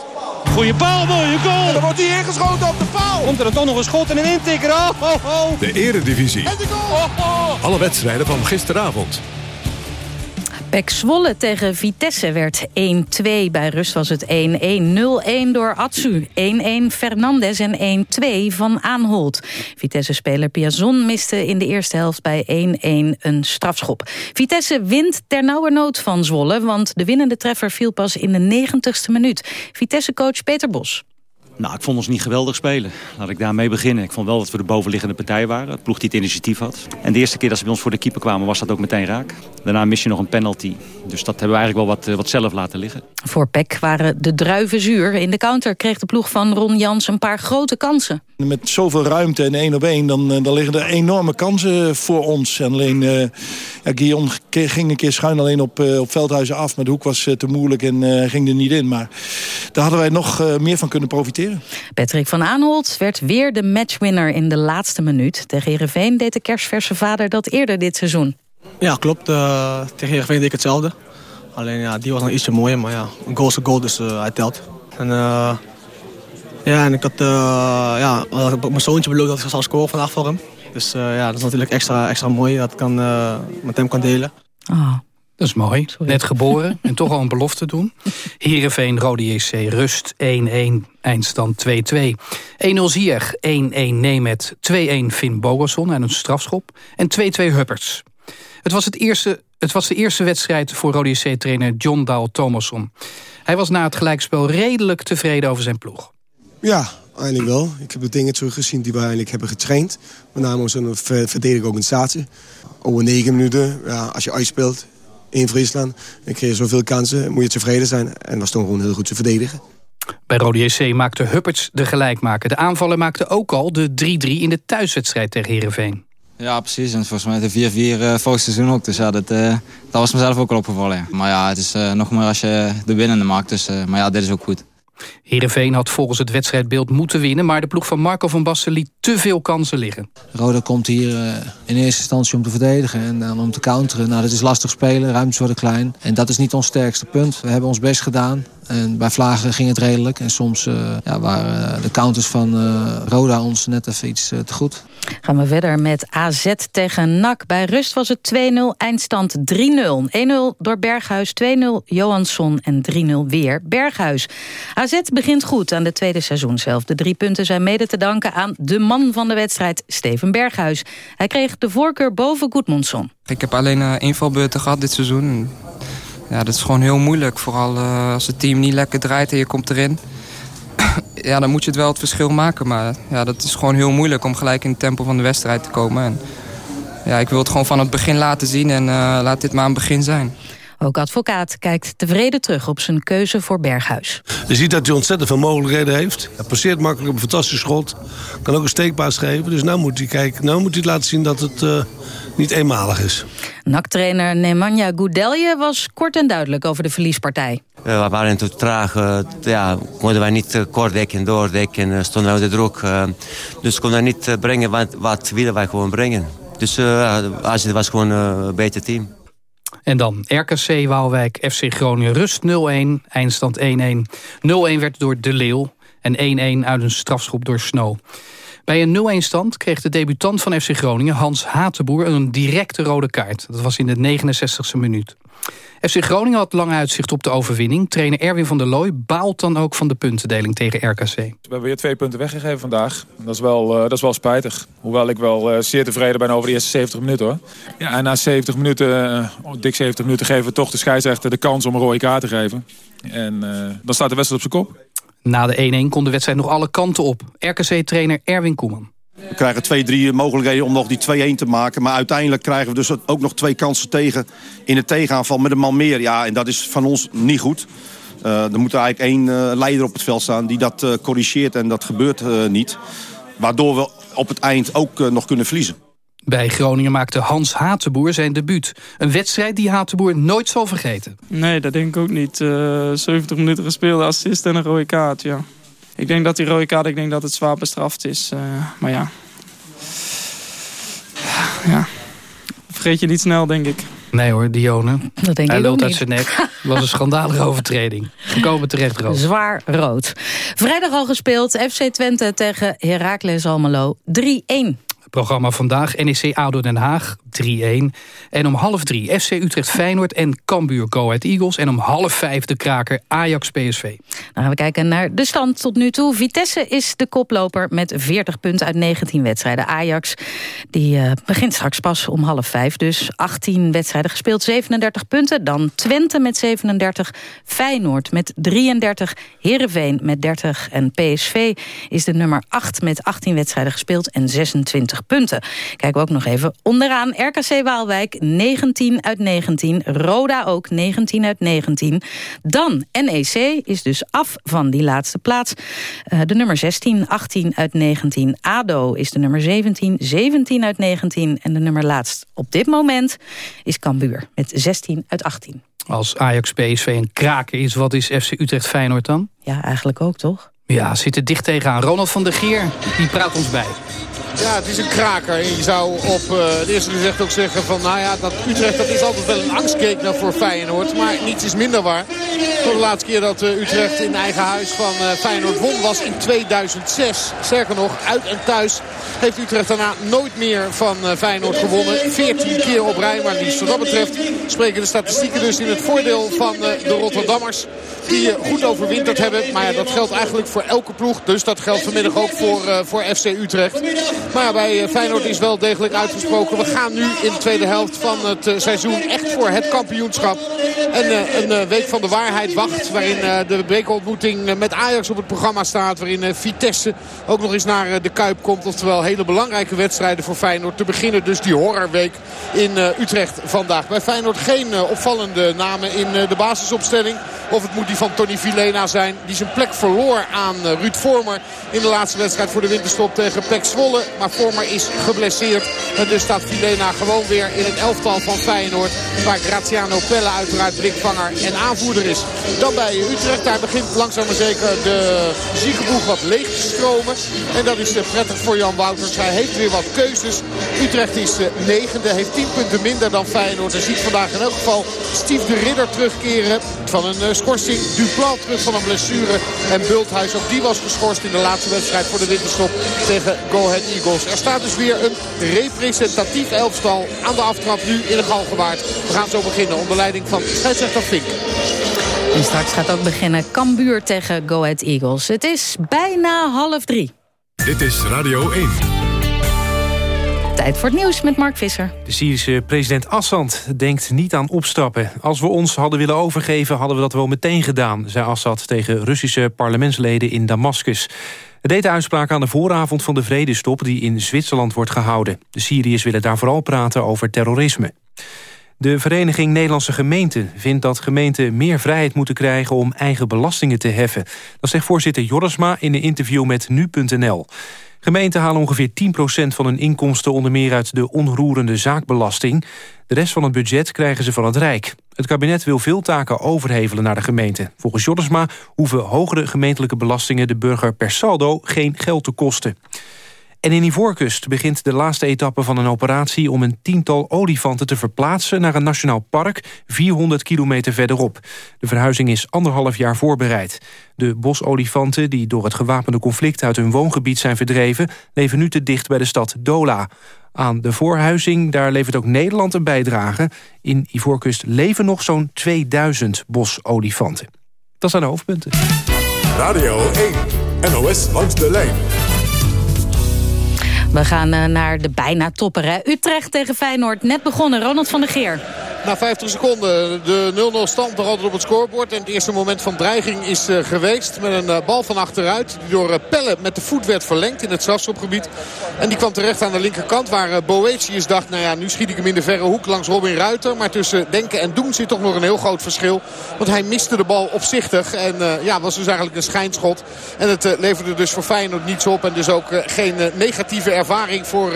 Goeie paal, mooie goal. En dan wordt hij ingeschoten op de paal. Komt er dan toch nog een schot en een intikker. Oh, oh, oh. De eredivisie. En de goal. Oh, oh. Alle wedstrijden van gisteravond. Pek Zwolle tegen Vitesse werd 1-2. Bij rust was het 1-1. 0-1 door Atsu. 1-1 Fernandes en 1-2 van Aanholt. Vitesse-speler Piazon miste in de eerste helft bij 1-1 een strafschop. Vitesse wint ternauwernood van Zwolle... want de winnende treffer viel pas in de 90ste minuut. Vitesse-coach Peter Bos. Nou, ik vond ons niet geweldig spelen. Laat ik daarmee beginnen. Ik vond wel dat we de bovenliggende partij waren. Het ploeg die het initiatief had. En de eerste keer dat ze bij ons voor de keeper kwamen was dat ook meteen raak. Daarna mis je nog een penalty. Dus dat hebben we eigenlijk wel wat, wat zelf laten liggen. Voor Peck waren de druiven zuur. In de counter kreeg de ploeg van Ron Jans een paar grote kansen. Met zoveel ruimte en één op één, dan, dan liggen er enorme kansen voor ons. En alleen, uh, ja, Guillaume ging een keer schuin alleen op, uh, op Veldhuizen af. Maar de hoek was uh, te moeilijk en uh, ging er niet in. Maar daar hadden wij nog meer van kunnen profiteren. Patrick van Aanholt werd weer de matchwinner in de laatste minuut. Tegen Heerenveen deed de kerstverse vader dat eerder dit seizoen. Ja, klopt. tegen Heerenveen deed ik hetzelfde. Alleen ja, die was nog ietsje mooier. Maar ja, een goal is een goal, dus hij telt. En... Ja, en ik had uh, ja, mijn zoontje beloofd dat ik zou scoren vandaag voor hem. Dus uh, ja, dat is natuurlijk extra, extra mooi dat ik kan, uh, met hem kan delen. Oh. Dat is mooi. Net geboren en toch al een belofte doen. Heerenveen, Rode JC, rust 1-1, eindstand 2-2. 1-0 Ziyech, 1-1 Nemet, 2-1 Finn Bogerson en een strafschop. En 2-2 Hupperts. Het was, het, eerste, het was de eerste wedstrijd voor Rode JC-trainer John Dahl Thomasson. Hij was na het gelijkspel redelijk tevreden over zijn ploeg. Ja, eigenlijk wel. Ik heb de dingen teruggezien die we eigenlijk hebben getraind. Met name zo'n verdedigende organisatie. Over negen minuten, ja, als je uitspeelt in Friesland... en kreeg je zoveel kansen, moet je tevreden zijn. En dat stond gewoon heel goed te verdedigen. Bij Rode JC maakte Hupperts de gelijkmaker. De aanvaller maakte ook al de 3-3 in de thuiswedstrijd tegen Heerenveen. Ja, precies. En volgens mij de 4-4 uh, vorig seizoen ook. Dus ja, dat, uh, dat was mezelf ook al opgevallen. Ja. Maar ja, het is uh, nog meer als je de winnende maakt. Dus, maar ja, dit is ook goed. Heerenveen had volgens het wedstrijdbeeld moeten winnen... maar de ploeg van Marco van Basten liet te veel kansen liggen. Roda komt hier uh, in eerste instantie om te verdedigen en dan om te counteren. Nou, dat is lastig spelen, ruimtes worden klein. En dat is niet ons sterkste punt. We hebben ons best gedaan. En bij Vlagen ging het redelijk. En soms uh, ja, waren de counters van uh, Roda ons net even iets te goed. Gaan we verder met AZ tegen NAC. Bij rust was het 2-0, eindstand 3-0. 1-0 door Berghuis, 2-0 Johansson en 3-0 weer Berghuis. AZ begint goed aan de tweede seizoenshelft. De drie punten zijn mede te danken aan de man van de wedstrijd, Steven Berghuis. Hij kreeg de voorkeur boven Goedmundsson. Ik heb alleen uh, invalbeurten gehad dit seizoen. Ja, dat is gewoon heel moeilijk. Vooral uh, als het team niet lekker draait en je komt erin. ja, dan moet je het wel het verschil maken. Maar ja, dat is gewoon heel moeilijk om gelijk in het tempo van de wedstrijd te komen. En, ja, ik wil het gewoon van het begin laten zien en uh, laat dit maar een begin zijn. Ook advocaat kijkt tevreden terug op zijn keuze voor Berghuis. Je ziet dat hij ontzettend veel mogelijkheden heeft. Hij passeert makkelijk op een fantastisch schot. Kan ook een steekpaas geven. Dus nu moet hij, kijken, nou moet hij laten zien dat het uh, niet eenmalig is. NAC-trainer Nemanja Goudelje was kort en duidelijk over de verliespartij. We waren te traag. Uh, ja, konden wij niet kort dekken en doordekken. Uh, stonden we de druk. dus konden we niet brengen wat, wat willen wij gewoon brengen. Dus AZ was gewoon een beter team. En dan RKC Waalwijk, FC Groningen rust 0-1, eindstand 1-1. 0-1 werd door De Leeuw en 1-1 uit een strafschop door Snow. Bij een 0-1 stand kreeg de debutant van FC Groningen, Hans Hatenboer, een directe rode kaart. Dat was in de 69e minuut. FC Groningen had lang uitzicht op de overwinning. Trainer Erwin van der Looy baalt dan ook van de puntendeling tegen RKC. We hebben weer twee punten weggegeven vandaag. Dat is wel, uh, dat is wel spijtig. Hoewel ik wel uh, zeer tevreden ben over de eerste 70 minuten. hoor. Ja, en na 70 minuten, uh, dik 70 minuten, geven we toch de scheidsrechter de kans om een rode kaart te geven. En dan staat de wedstrijd op zijn kop. Na de 1-1 kon de wedstrijd nog alle kanten op. RKC-trainer Erwin Koeman. We krijgen twee, drie mogelijkheden om nog die 2-1 te maken. Maar uiteindelijk krijgen we dus ook nog twee kansen tegen in het tegenaanval met een man meer. Ja, en dat is van ons niet goed. Uh, er moet er eigenlijk één uh, leider op het veld staan die dat uh, corrigeert en dat gebeurt niet. Waardoor we op het eind ook nog kunnen verliezen. Bij Groningen maakte Hans Hatenboer zijn debuut. Een wedstrijd die Hatenboer nooit zal vergeten. Nee, dat denk ik ook niet. 70 minuten gespeelde assist en een rode kaart, ja. Ik denk dat die rode kaart, ik denk dat het zwaar bestraft is. Uh, maar ja. Ja. Vergeet je niet snel, denk ik. Nee hoor, Dione. Dat denk Hij ik lult ook uit zijn nek. Dat was een schandalige overtreding. Gekomen terecht rood. Zwaar rood. Vrijdag al gespeeld. FC Twente tegen Heracles Almelo. 3-1. Programma vandaag NEC ADO Den Haag 3-1. En om half drie FC Utrecht Feyenoord en Cambuur Go Ahead Eagles. En om half vijf de kraker Ajax PSV. Gaan we kijken naar de stand tot nu toe. Vitesse is de koploper met 40 punten uit 19 wedstrijden. Ajax die uh, begint straks pas om half vijf. Dus 18 wedstrijden gespeeld, 37 punten. Dan Twente met 37, Feyenoord met 33, Heerenveen met 30. En PSV is de nummer 8 met 18 wedstrijden gespeeld en 26 punten. Kijken we ook nog even onderaan. RKC Waalwijk 19 uit 19. Roda ook 19 uit 19. Dan NEC is dus af van die laatste plaats. Uh, de nummer 16, 18 uit 19. ADO is de nummer 17, 17 uit 19. En de nummer laatst op dit moment is Cambuur met 16 uit 18. Als Ajax PSV een kraker is, wat is FC Utrecht Feyenoord dan? Ja, eigenlijk ook, toch? Ja, zit er dicht tegenaan. Ronald van der Geer, die praat ons bij. Ja, het is een kraker. Je zou op uh, het eerste gezicht ook zeggen van... nou ja, dat Utrecht dat is altijd wel een angstgekner voor Feyenoord. Maar niets is minder waar. Voor de laatste keer dat uh, Utrecht in eigen huis van uh, Feyenoord won was in 2006. Sterker nog, uit en thuis heeft Utrecht daarna nooit meer van Feyenoord gewonnen. 14 keer op rij, maar liefst wat betreft spreken de statistieken dus in het voordeel van de Rotterdammers. Die goed overwinterd hebben. Maar dat geldt eigenlijk voor elke ploeg. Dus dat geldt vanmiddag ook voor, voor FC Utrecht. Maar bij Feyenoord is wel degelijk uitgesproken. We gaan nu in de tweede helft van het seizoen echt voor het kampioenschap. En een week van de waarheid wacht. Waarin de bekerontmoeting met Ajax op het programma staat. Waarin Vitesse ook nog eens naar de Kuip komt. Oftewel hele belangrijke wedstrijden voor Feyenoord. Te beginnen dus die horrorweek in Utrecht vandaag. Bij Feyenoord geen opvallende namen in de basisopstelling. Of het moet die van Tony Vilena zijn. Die zijn plek verloor aan uh, Ruud Vormer in de laatste wedstrijd voor de winterstop tegen Pek Zwolle. Maar Vormer is geblesseerd. En dus staat Vilena gewoon weer in het elftal van Feyenoord. Waar Graziano Pelle uiteraard blikvanger en aanvoerder is. Dan bij Utrecht. Daar begint langzaam maar zeker de ziekenboeg wat leeg te stromen. En dat is prettig voor Jan Wouters. Hij heeft weer wat keuzes. Utrecht is de negende. Heeft 10 punten minder dan Feyenoord. En ziet vandaag in elk geval Steve de Ridder terugkeren. Van een schorsing. Duplan terug van een blessure. En Bulthuis, ook die was geschorst in de laatste wedstrijd voor de winterstop tegen Go Ahead Eagles. Er staat dus weer een representatief elftal aan de aftrap nu in de Galgenwaard. We gaan zo beginnen onder leiding van scheidsrechter Fink. En straks gaat ook beginnen Cambuur tegen Go Ahead Eagles. Het is bijna half drie. Dit is Radio 1. Tijd voor het nieuws met Mark Visser. De Syrische president Assad denkt niet aan opstappen. Als we ons hadden willen overgeven, hadden we dat wel meteen gedaan... zei Assad tegen Russische parlementsleden in Damascus. Het deed de uitspraak aan de vooravond van de vredestop... die in Zwitserland wordt gehouden. De Syriërs willen daar vooral praten over terrorisme. De Vereniging Nederlandse Gemeenten vindt dat gemeenten meer vrijheid moeten krijgen om eigen belastingen te heffen. Dat zegt voorzitter Jorisma in een interview met Nu.nl. Gemeenten halen ongeveer 10% van hun inkomsten onder meer uit de onroerende zaakbelasting. De rest van het budget krijgen ze van het Rijk. Het kabinet wil veel taken overhevelen naar de gemeente. Volgens Jorisma hoeven hogere gemeentelijke belastingen de burger per saldo geen geld te kosten. En in Ivoorkust begint de laatste etappe van een operatie... om een tiental olifanten te verplaatsen naar een nationaal park... 400 kilometer verderop. De verhuizing is anderhalf jaar voorbereid. De bosolifanten die door het gewapende conflict... uit hun woongebied zijn verdreven... leven nu te dicht bij de stad Dola. Aan de voorhuizing daar levert ook Nederland een bijdrage. In Ivoorkust leven nog zo'n 2000 bosolifanten. Dat zijn de hoofdpunten. Radio 1, NOS langs de lijn. We gaan uh, naar de bijna topper. Hè? Utrecht tegen Feyenoord. Net begonnen. Ronald van der Geer. Na 50 seconden de 0-0 stand nog altijd op het scorebord. En het eerste moment van dreiging is uh, geweest. Met een uh, bal van achteruit. Die door Pelle met de voet werd verlengd in het strafschopgebied. En die kwam terecht aan de linkerkant. Waar Boetius dacht, nou ja, nu schiet ik hem in de verre hoek langs Robin Ruiter. Maar tussen denken en doen zit toch nog een heel groot verschil. Want hij miste de bal opzichtig. En ja, was dus eigenlijk een schijnschot. En het leverde dus voor Feyenoord niets op. En dus ook geen negatieve ervaring voor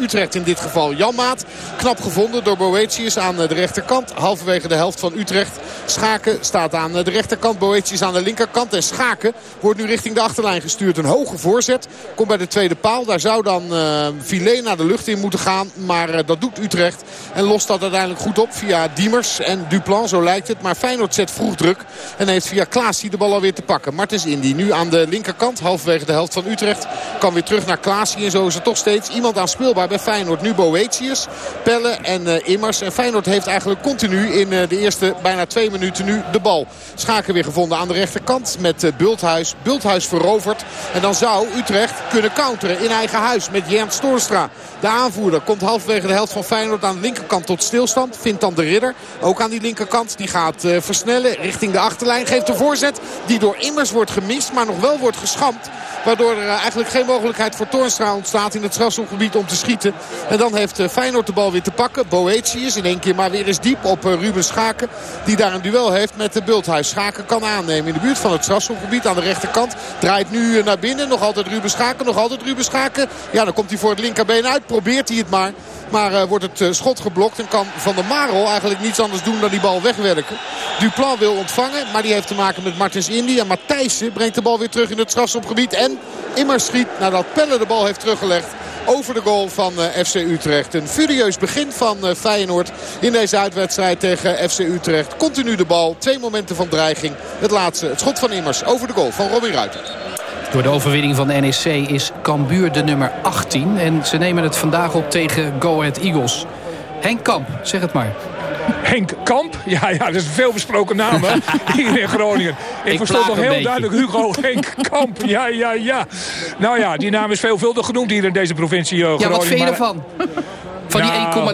Utrecht in dit geval. Janmaat, knap gevonden door Boetius aan de rechterkant. Halverwege de helft van Utrecht. Schaken staat aan de rechterkant. Boetius aan de linkerkant. En Schaken wordt nu richting de achterlijn gestuurd. Een hoge voorzet. Komt bij de tweede paal. Daar zou dan uh, naar de lucht in moeten gaan. Maar dat doet Utrecht. En lost dat uiteindelijk goed op via Diemers en Duplan. Zo lijkt het. Maar Feyenoord zet vroeg druk. En heeft via Klaasie de bal alweer te pakken. Martens Indy nu aan de linkerkant. Halverwege de helft van Utrecht. Kan weer terug naar Klaasie. En zo is er toch steeds iemand aan speelbaar bij Feyenoord. Nu Boetius, Pelle en uh, Immers. En Feyenoord heeft eigenlijk continu in de eerste bijna twee minuten nu de bal. Schaken weer gevonden aan de rechterkant met Bulthuis. Bulthuis veroverd. En dan zou Utrecht kunnen counteren in eigen huis met Jens Stoorstra. De aanvoerder komt halverwege de helft van Feyenoord aan de linkerkant tot stilstand. Vindt dan de ridder. Ook aan die linkerkant. Die gaat versnellen richting de achterlijn. Geeft een voorzet die door Immers wordt gemist. Maar nog wel wordt geschampt. Waardoor er eigenlijk geen mogelijkheid voor Toornstra ontstaat in het strafschopgebied om te schieten. En dan heeft uh, Feyenoord de bal weer te pakken. Boetius in één keer maar weer eens diep op Ruben Schaken. Die daar een duel heeft met de Bulthuis. Schaken kan aannemen in de buurt van het strafschopgebied aan de rechterkant. Draait nu naar binnen. Nog altijd Ruben Schaken. Nog altijd Ruben Schaken. Ja, dan komt hij voor het linkerbeen uit. Probeert hij het maar. Maar wordt het schot geblokt en kan Van der Marel eigenlijk niets anders doen dan die bal wegwerken. Duplan wil ontvangen, maar die heeft te maken met Martens Indy. En Matthijssen brengt de bal weer terug in het strafschopgebied. En Immer schiet nadat Pelle de bal heeft teruggelegd over de goal van uh, FC Utrecht. Een furieus begin van uh, Feyenoord in deze uitwedstrijd tegen FC Utrecht. Continu de bal, twee momenten van dreiging. Het laatste, het schot van Immers over de goal van Robin Ruiter. Door de overwinning van de NEC is Cambuur de nummer 18. En ze nemen het vandaag op tegen Go Ahead Eagles. Henk Kamp, zeg het maar. Henk Kamp? Ja, ja, dat is een veelbesproken naam hè? hier in Groningen. Ik, Ik verstond nog heel duidelijk Hugo Henk Kamp. Ja, ja, ja. Nou ja, die naam is veelvuldig genoemd hier in deze provincie uh, Ja, Groningen. wat vind je ervan? Van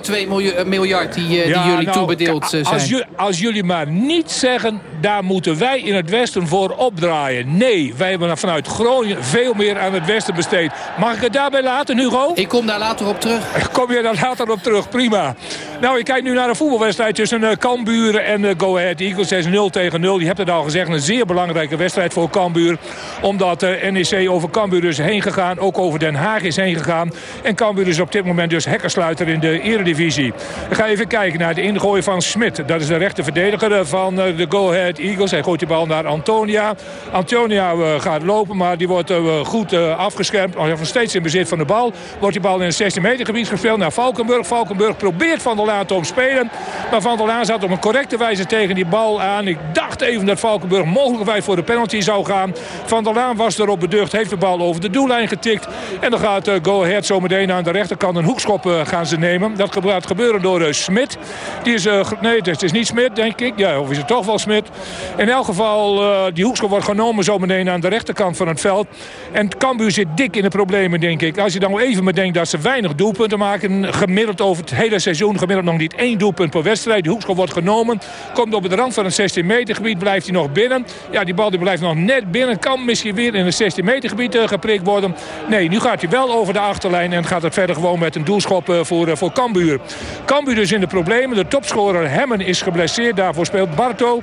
die 1,2 nou. miljard die, die jullie nou, toebedeeld zijn. Als, als, jullie maar niet zeggen... daar moeten wij in het Westen voor opdraaien. Nee, wij hebben vanuit Groningen veel meer aan het Westen besteed. Mag ik het daarbij laten, Hugo? Ik kom daar later op terug. Kom je daar later op terug, prima. Nou, ik kijk nu naar een voetbalwedstrijd tussen uh, Cambuur en uh, Go Ahead Eagles. 0 tegen 0. Je hebt het al gezegd, een zeer belangrijke wedstrijd voor Cambuur. Omdat uh, eh, NEC over Cambuur dus heen gegaan. Ook over Den Haag is heen gegaan. En Cambuur is op dit moment dus hekkersluiter in de eredivisie. Ik ga even kijken naar de ingooi van Smit. Dat is de rechte verdediger van de Go Ahead Eagles. Hij gooit de bal naar Antonia. Antonia gaat lopen, maar die wordt goed afgeschermd. Hij heeft nog steeds in bezit van de bal. Wordt die bal in het 16 meter gebied gespeeld naar Valkenburg. Valkenburg probeert Van der Laan te omspelen. Maar Van der Laan zat op een correcte wijze tegen die bal aan. Ik dacht even dat Valkenburg mogelijkheid voor de penalty zou gaan. Van der Laan was erop beducht. Heeft de bal over de doellijn getikt. En dan gaat uh, Go Ahead zometeen aan de rechterkant een hoekschop uh, gaan ze nemen. Dat gaat gebeuren door uh, Smit. Die is, nee, het is niet Smit, denk ik. Ja, of is het toch wel Smit? In elk geval, die hoekschop wordt genomen zometeen aan de rechterkant van het veld. En Cambuur zit dik in de problemen, denk ik. Als je dan even bedenkt dat ze weinig doelpunten maken. Gemiddeld over het hele seizoen. Gemiddeld nog niet één doelpunt per wedstrijd. Die hoekschop wordt genomen. Komt op de rand van het 16 meter gebied. Blijft hij nog binnen. Ja, die bal die blijft nog net binnen. Kan misschien weer in het 16 meter gebied uh, geprikt worden. Nee, nu gaat hij wel over de achterlijn. En gaat het verder gewoon met een doelschop uh, voor, uh, voor Cambuur. Cambuur dus in de problemen. De topscorer Hemmen is geblesseerd. Daarvoor speelt Barto.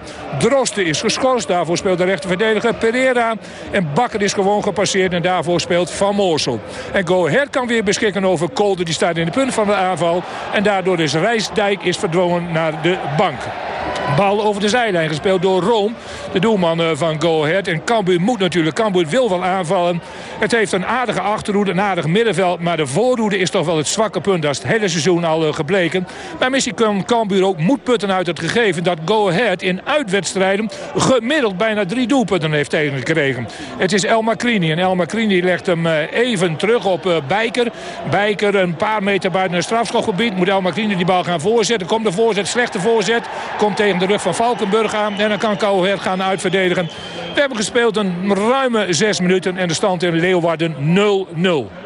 Drosten is geschorst. Daarvoor speelt de rechterverdediger Pereira. En Bakker is gewoon gepasseerd. En daarvoor speelt Van Moorsel. En Go Ahead kan weer beschikken over Kolder. Die staat in de punt van de aanval. En daardoor is Rijsdijk is verdwongen naar de bank. Bal over de zijlijn gespeeld door Room. De doelman eh, van Go Ahead. En Cambuur moet natuurlijk. Cambuur wil wel aanvallen. Het heeft een aardige achterhoede, een aardig middenveld. Maar de voorhoede is toch wel het zwakke punt. Dat is het hele seizoen al eh, gebleken. Maar misschien kan Cambuur ook moed putten uit het gegeven... dat Go Ahead in gemiddeld bijna drie doelpunten heeft tegengekregen. Het is El Macrini. En El Macrini legt hem eh, even terug op Bijker. Bijker een paar meter buiten het strafschopgebied. Moet El die bal gaan voorzetten. Komt de voorzet, slechte voorzet. Komt tegen de rug van Valkenburg aan. En dan kan Go gaan uitverdedigen. We hebben gespeeld een ruime zes minuten. En de stand in Leeuwarden 0-0.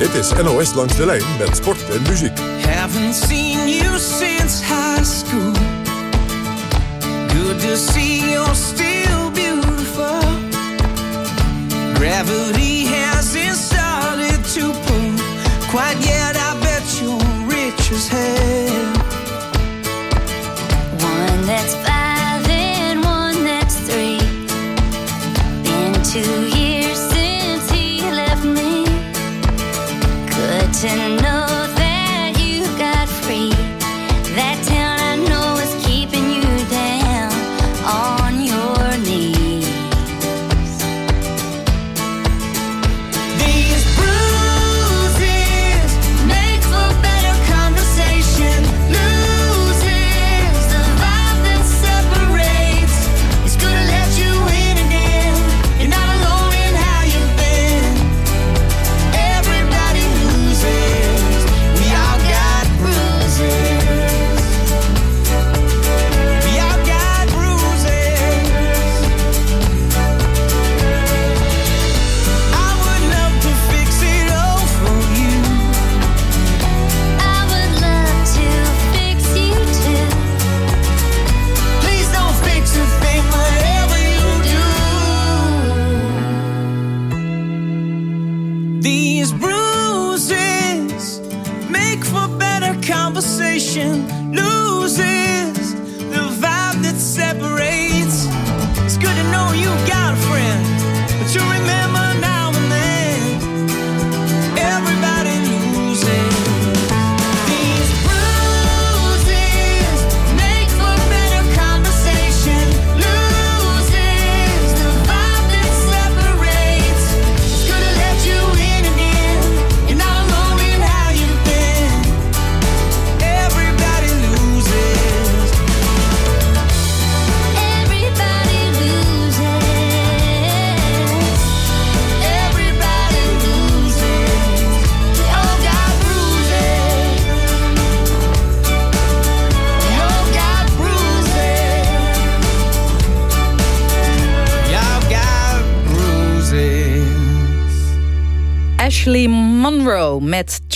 Dit is NOS Langs de Lijn met sport en muziek. Haven't seen you since high school. Good to see you're still beautiful. Gravity hasn't started to pull quite yet. I bet you're rich as hell. One that's five and one that's three. Been And.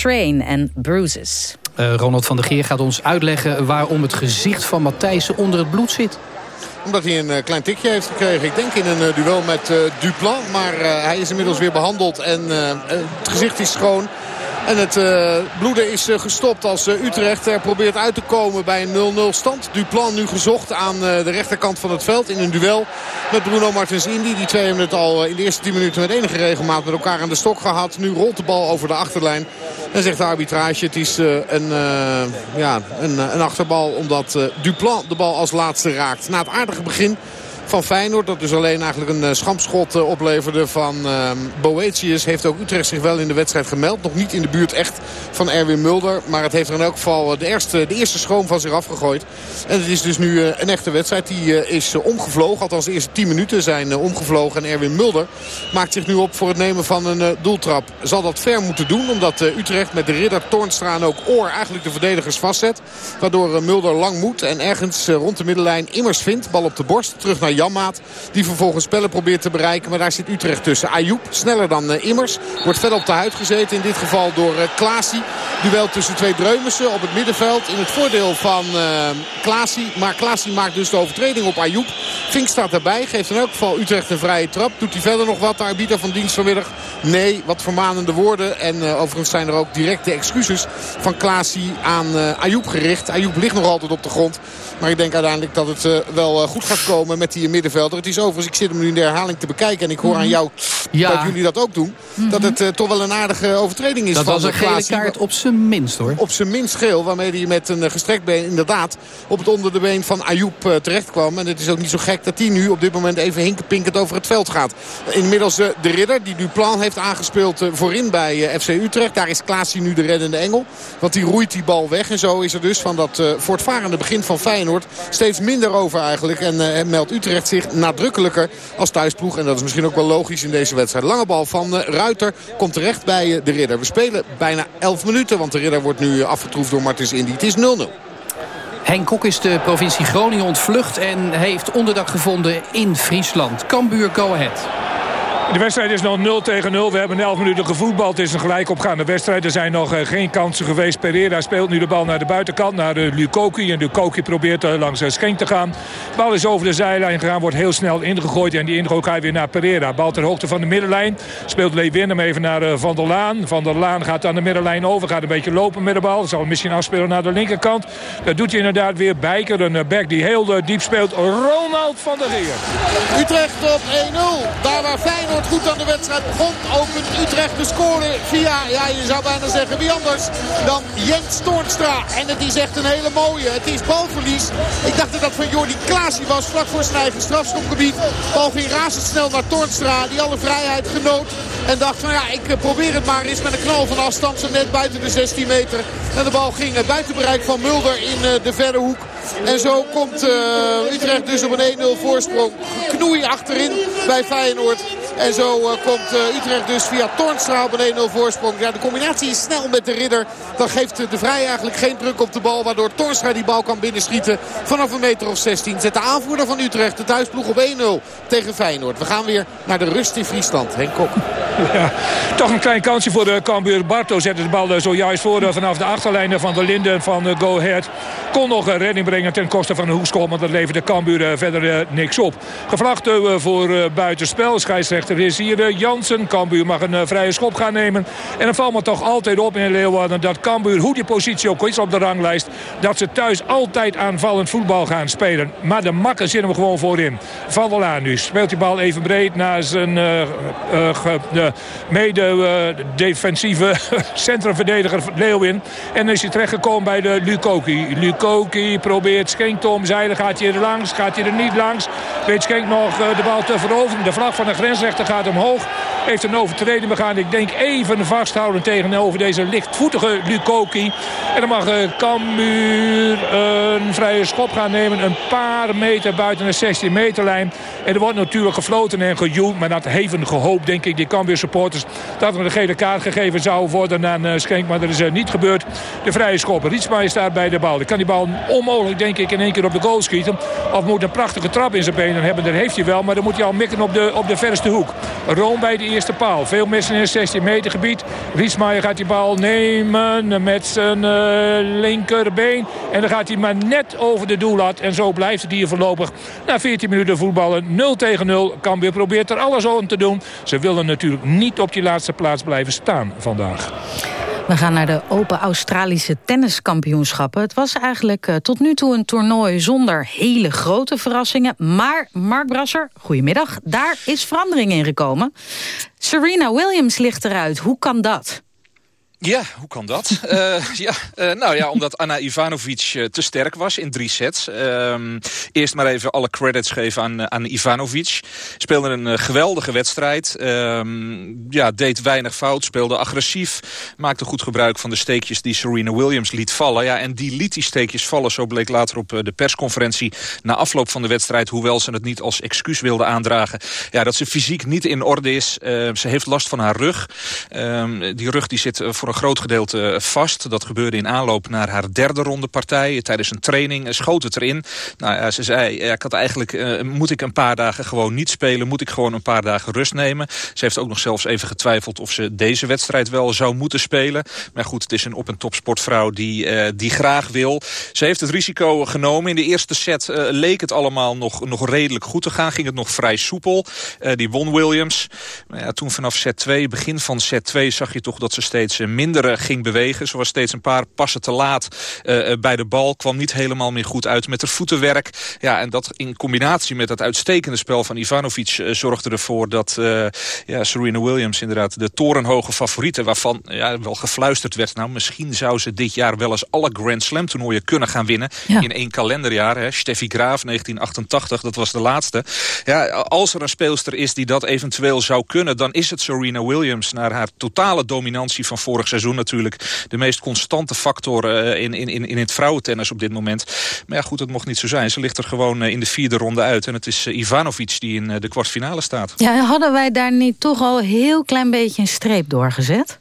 Train and Bruises. Uh, Ronald van der Geer gaat ons uitleggen waarom het gezicht van Matthijssen onder het bloed zit omdat hij een uh, klein tikje heeft gekregen. Ik denk in een uh, duel met uh, Duplan. Maar hij is inmiddels weer behandeld. En het gezicht is schoon. En het uh, bloeden is uh, gestopt als uh, Utrecht er probeert uit te komen bij een 0-0 stand. Duplan nu gezocht aan de rechterkant van het veld in een duel met Bruno Martens Indy. Die twee hebben het al in de eerste 10 minuten met enige regelmaat met elkaar aan de stok gehad. Nu rolt de bal over de achterlijn. En zegt de arbitrage het is een, ja, een, een, achterbal omdat Duplan de bal als laatste raakt. Na het aardige begin van Feyenoord. Dat dus alleen eigenlijk een uh, schampschot uh, opleverde van uh, Boetius. Heeft ook Utrecht zich wel in de wedstrijd gemeld. Nog niet in de buurt echt van Erwin Mulder. Maar het heeft er in elk geval de eerste, de eerste schroom van zich afgegooid. En het is dus nu een echte wedstrijd. Die is omgevlogen. Althans de eerste 10 minuten zijn omgevlogen. En Erwin Mulder maakt zich nu op voor het nemen van een doeltrap. Zal dat ver moeten doen. Omdat Utrecht met de ridder Toornstra en ook Oor eigenlijk de verdedigers vastzet. Waardoor Mulder lang moet. En ergens rond de middenlijn immers vindt. Bal op de borst. Terug naar Janmaat. Die vervolgens spellen probeert te bereiken. Maar daar zit Utrecht tussen. Ayoub sneller dan uh, Immers. Wordt verder op de huid gezeten. In dit geval door uh, Klaasie. Duel tussen twee Dreumissen op het middenveld. In het voordeel van uh, Klaasie. Maar Klaasie maakt dus de overtreding op Ayoub. Vink staat erbij. Geeft in elk geval Utrecht een vrije trap. Doet hij verder nog wat? De arbiter van dienst vanmiddag. Nee, wat vermanende woorden. En overigens zijn er ook directe excuses van Klaasie aan uh, Ayoub gericht. Ayoub ligt nog altijd op de grond. Maar ik denk uiteindelijk dat het wel goed gaat komen met die middenvelder. Het is overigens, ik zit hem nu in de herhaling te bekijken. En ik hoor aan mhm. jou ja. dat jullie dat ook doen. Mm -hmm. Dat het uh, toch wel een aardige overtreding is. Dat van was een gele kaart op zijn minst hoor. Op zijn minst geel. Waarmee hij met een gestrekt been inderdaad op het onder de been van Ayoub uh, terecht kwam. En het is ook niet zo gek dat hij nu op dit moment even hinkenpinkend over het veld gaat. Inmiddels uh, de ridder die nu plan heeft aangespeeld voorin bij FC Utrecht. Daar is Klaasie nu de reddende engel. Want die roeit die bal weg. En zo is er dus van dat voortvarende begin van Feyenoord steeds minder over eigenlijk. En meldt Utrecht zich nadrukkelijker als thuisploeg. En dat is misschien ook wel logisch in deze wedstrijd. Lange bal van Ruiter komt terecht bij de ridder. We spelen bijna 11 minuten. Want de ridder wordt nu afgetroefd door Martins Indy. Het is 0-0. Henk Kok is de provincie Groningen ontvlucht en heeft onderdak gevonden in Friesland. Cambuur, go ahead. De wedstrijd is nog 0 tegen 0. We hebben 11 minuten gevoetbald. Het is een gelijkopgaande wedstrijd. Er zijn nog uh, geen kansen geweest. Pereira speelt nu de bal naar de buitenkant. Naar uh, Lukoki. En Lukoki probeert uh, langs Schenk te gaan. De bal is over de zijlijn gegaan. Wordt heel snel ingegooid. En die ingooi gaat weer naar Pereira. Bal ter hoogte van de middenlijn. Speelt Lewin hem even naar Van der Laan. Van der Laan gaat aan de middenlijn over. Gaat een beetje lopen met de bal. Zal misschien afspelen naar de linkerkant. Dat doet hij inderdaad weer. Bijker. Een back die heel diep speelt. Ronald van der Geer. Utrecht op 1-0. Daar waar Feyenoord goed aan de wedstrijd begon. Opent Utrecht de score via, ja je zou bijna zeggen wie anders dan Jens Toornstra. En het is echt een hele mooie. Het is balverlies. Ik dacht dat dat van Jordi Klaasie was vlak voor zijn eigen. Bal ging razendsnel naar Toornstra die alle vrijheid genoot. En dacht van ja ik probeer het maar eens met een knal van afstand. Zo net buiten de 16 meter. En de bal ging buiten bereik van Mulder in eh, de verre hoek. En zo komt uh, Utrecht dus op een 1-0 voorsprong. Knoei achterin bij Feyenoord. En zo uh, komt uh, Utrecht dus via Tornstra op een 1-0 voorsprong. Ja, de combinatie is snel met de ridder. Dan geeft de Vrij eigenlijk geen druk op de bal. Waardoor Tornstra die bal kan binnenschieten vanaf een meter of 16. Zet de aanvoerder van Utrecht de thuisploeg op 1-0 tegen Feyenoord. We gaan weer naar de rust in Friesland. Henk Kok. Ja, toch een klein kansje voor de Cambuur. Barto zette de bal zojuist voor vanaf de achterlijn van de Linden van Go Ahead. Kon nog een redding brengen ten koste van een hoekschop. Maar dat leverde Cambuur verder niks op. Gevlacht voor buitenspel. Scheidsrechter is hier Jansen. Cambuur mag een vrije schop gaan nemen. En dan valt me toch altijd op in Leeuwarden dat Cambuur, hoe die positie ook is op de ranglijst... dat ze thuis altijd aanvallend voetbal gaan spelen. Maar de makken zitten hem gewoon voorin. Van der Laan nu speelt die bal even breed naar zijn uh, uh, mede-defensieve centrumverdediger Leeuwin. En is hij terechtgekomen bij de Lukoki. Lukoki probeert Schenk te omzeilen. Gaat hij er langs? Gaat hij er niet langs? Weet Schenk nog de bal te veroveren? De vlag van de grensrechter gaat omhoog. Heeft een overtreding begaan. Ik denk even vasthouden tegenover deze lichtvoetige Lukoki. En dan mag Cambuur een vrije schop gaan nemen. Een paar meter buiten de 16 meterlijn. En er wordt natuurlijk gefloten en gejoeld. Maar dat heeft gehoopt, denk ik, die Cambuur supporters. Dat er een gele kaart gegeven zou worden aan Schenk. Maar dat is niet gebeurd. De vrije schop. Rietsma is daar bij de bal. Ik kan die bal onmogelijk, denk ik, in één keer op de goal schieten. Of moet een prachtige trap in zijn benen hebben. Dat heeft hij wel. Maar dan moet hij al mikken op de, op de verste hoek. Room bij de eerste paal. Veel mensen in het 16 meter gebied. Riesmaier gaat die bal nemen met zijn uh, linkerbeen. En dan gaat hij maar net over de doellat. En zo blijft het hier voorlopig na 14 minuten voetballen. 0 tegen 0. Cambuur probeert er alles aan te doen. Ze willen natuurlijk niet op die laatste plaats blijven staan vandaag. We gaan naar de Open Australische Tenniskampioenschappen. Het was eigenlijk uh, tot nu toe een toernooi zonder hele grote verrassingen. Maar Mark Brasser, goedemiddag, daar is verandering in gekomen. Serena Williams ligt eruit. Hoe kan dat? Ja, hoe kan dat? uh, ja, uh, nou ja, omdat Anna Ivanovic uh, te sterk was in drie sets. Ehm, eerst maar even alle credits geven aan, aan Ivanovic. Speelde een geweldige wedstrijd. Um, ja, deed weinig fout, speelde agressief. Maakte goed gebruik van de steekjes die Serena Williams liet vallen. Ja, en die liet die steekjes vallen, zo bleek later op de persconferentie... na afloop van de wedstrijd, hoewel ze het niet als excuus wilde aandragen... Ja, dat ze fysiek niet in orde is. Ehm, ze heeft last van haar rug. die rug die zit voor een groot gedeelte vast. Dat gebeurde in aanloop naar haar derde ronde partij. Tijdens een training schoot het erin. Nou, ze zei, ik had eigenlijk, uh, moet ik een paar dagen gewoon niet spelen? Moet ik gewoon een paar dagen rust nemen? Ze heeft ook nog zelfs even getwijfeld of ze deze wedstrijd wel zou moeten spelen. Maar goed, het is een op- en top sportvrouw die, die graag wil. Ze heeft het risico genomen. In de eerste set leek het allemaal nog, nog redelijk goed te gaan. Ging het nog vrij soepel. die won Williams. Maar ja, toen vanaf set 2, begin van set 2, zag je toch dat ze steeds minder minder ging bewegen. Ze was steeds een paar passen te laat uh, bij de bal. Kwam niet helemaal meer goed uit met haar voetenwerk. Ja, en dat in combinatie met het uitstekende spel van Ivanovic... Uh, zorgde ervoor dat ja, Serena Williams inderdaad de torenhoge favoriete... waarvan ja, wel gefluisterd werd... nou, misschien zou ze dit jaar wel eens alle Grand Slam toernooien kunnen gaan winnen. Ja. In één kalenderjaar. Hè. Steffi Graaf, 1988, dat was de laatste. Ja, als er een speelster is die dat eventueel zou kunnen... dan is het Serena Williams naar haar totale dominantie van vorig seizoen natuurlijk de meest constante factor uh, in, in, in het vrouwentennis op dit moment. Maar ja, goed, het mocht niet zo zijn. Ze ligt er gewoon uh, in de vierde ronde uit. En het is uh, Ivanovic die in de kwartfinale staat. Ja, hadden wij daar niet toch al een heel klein beetje een streep doorgezet?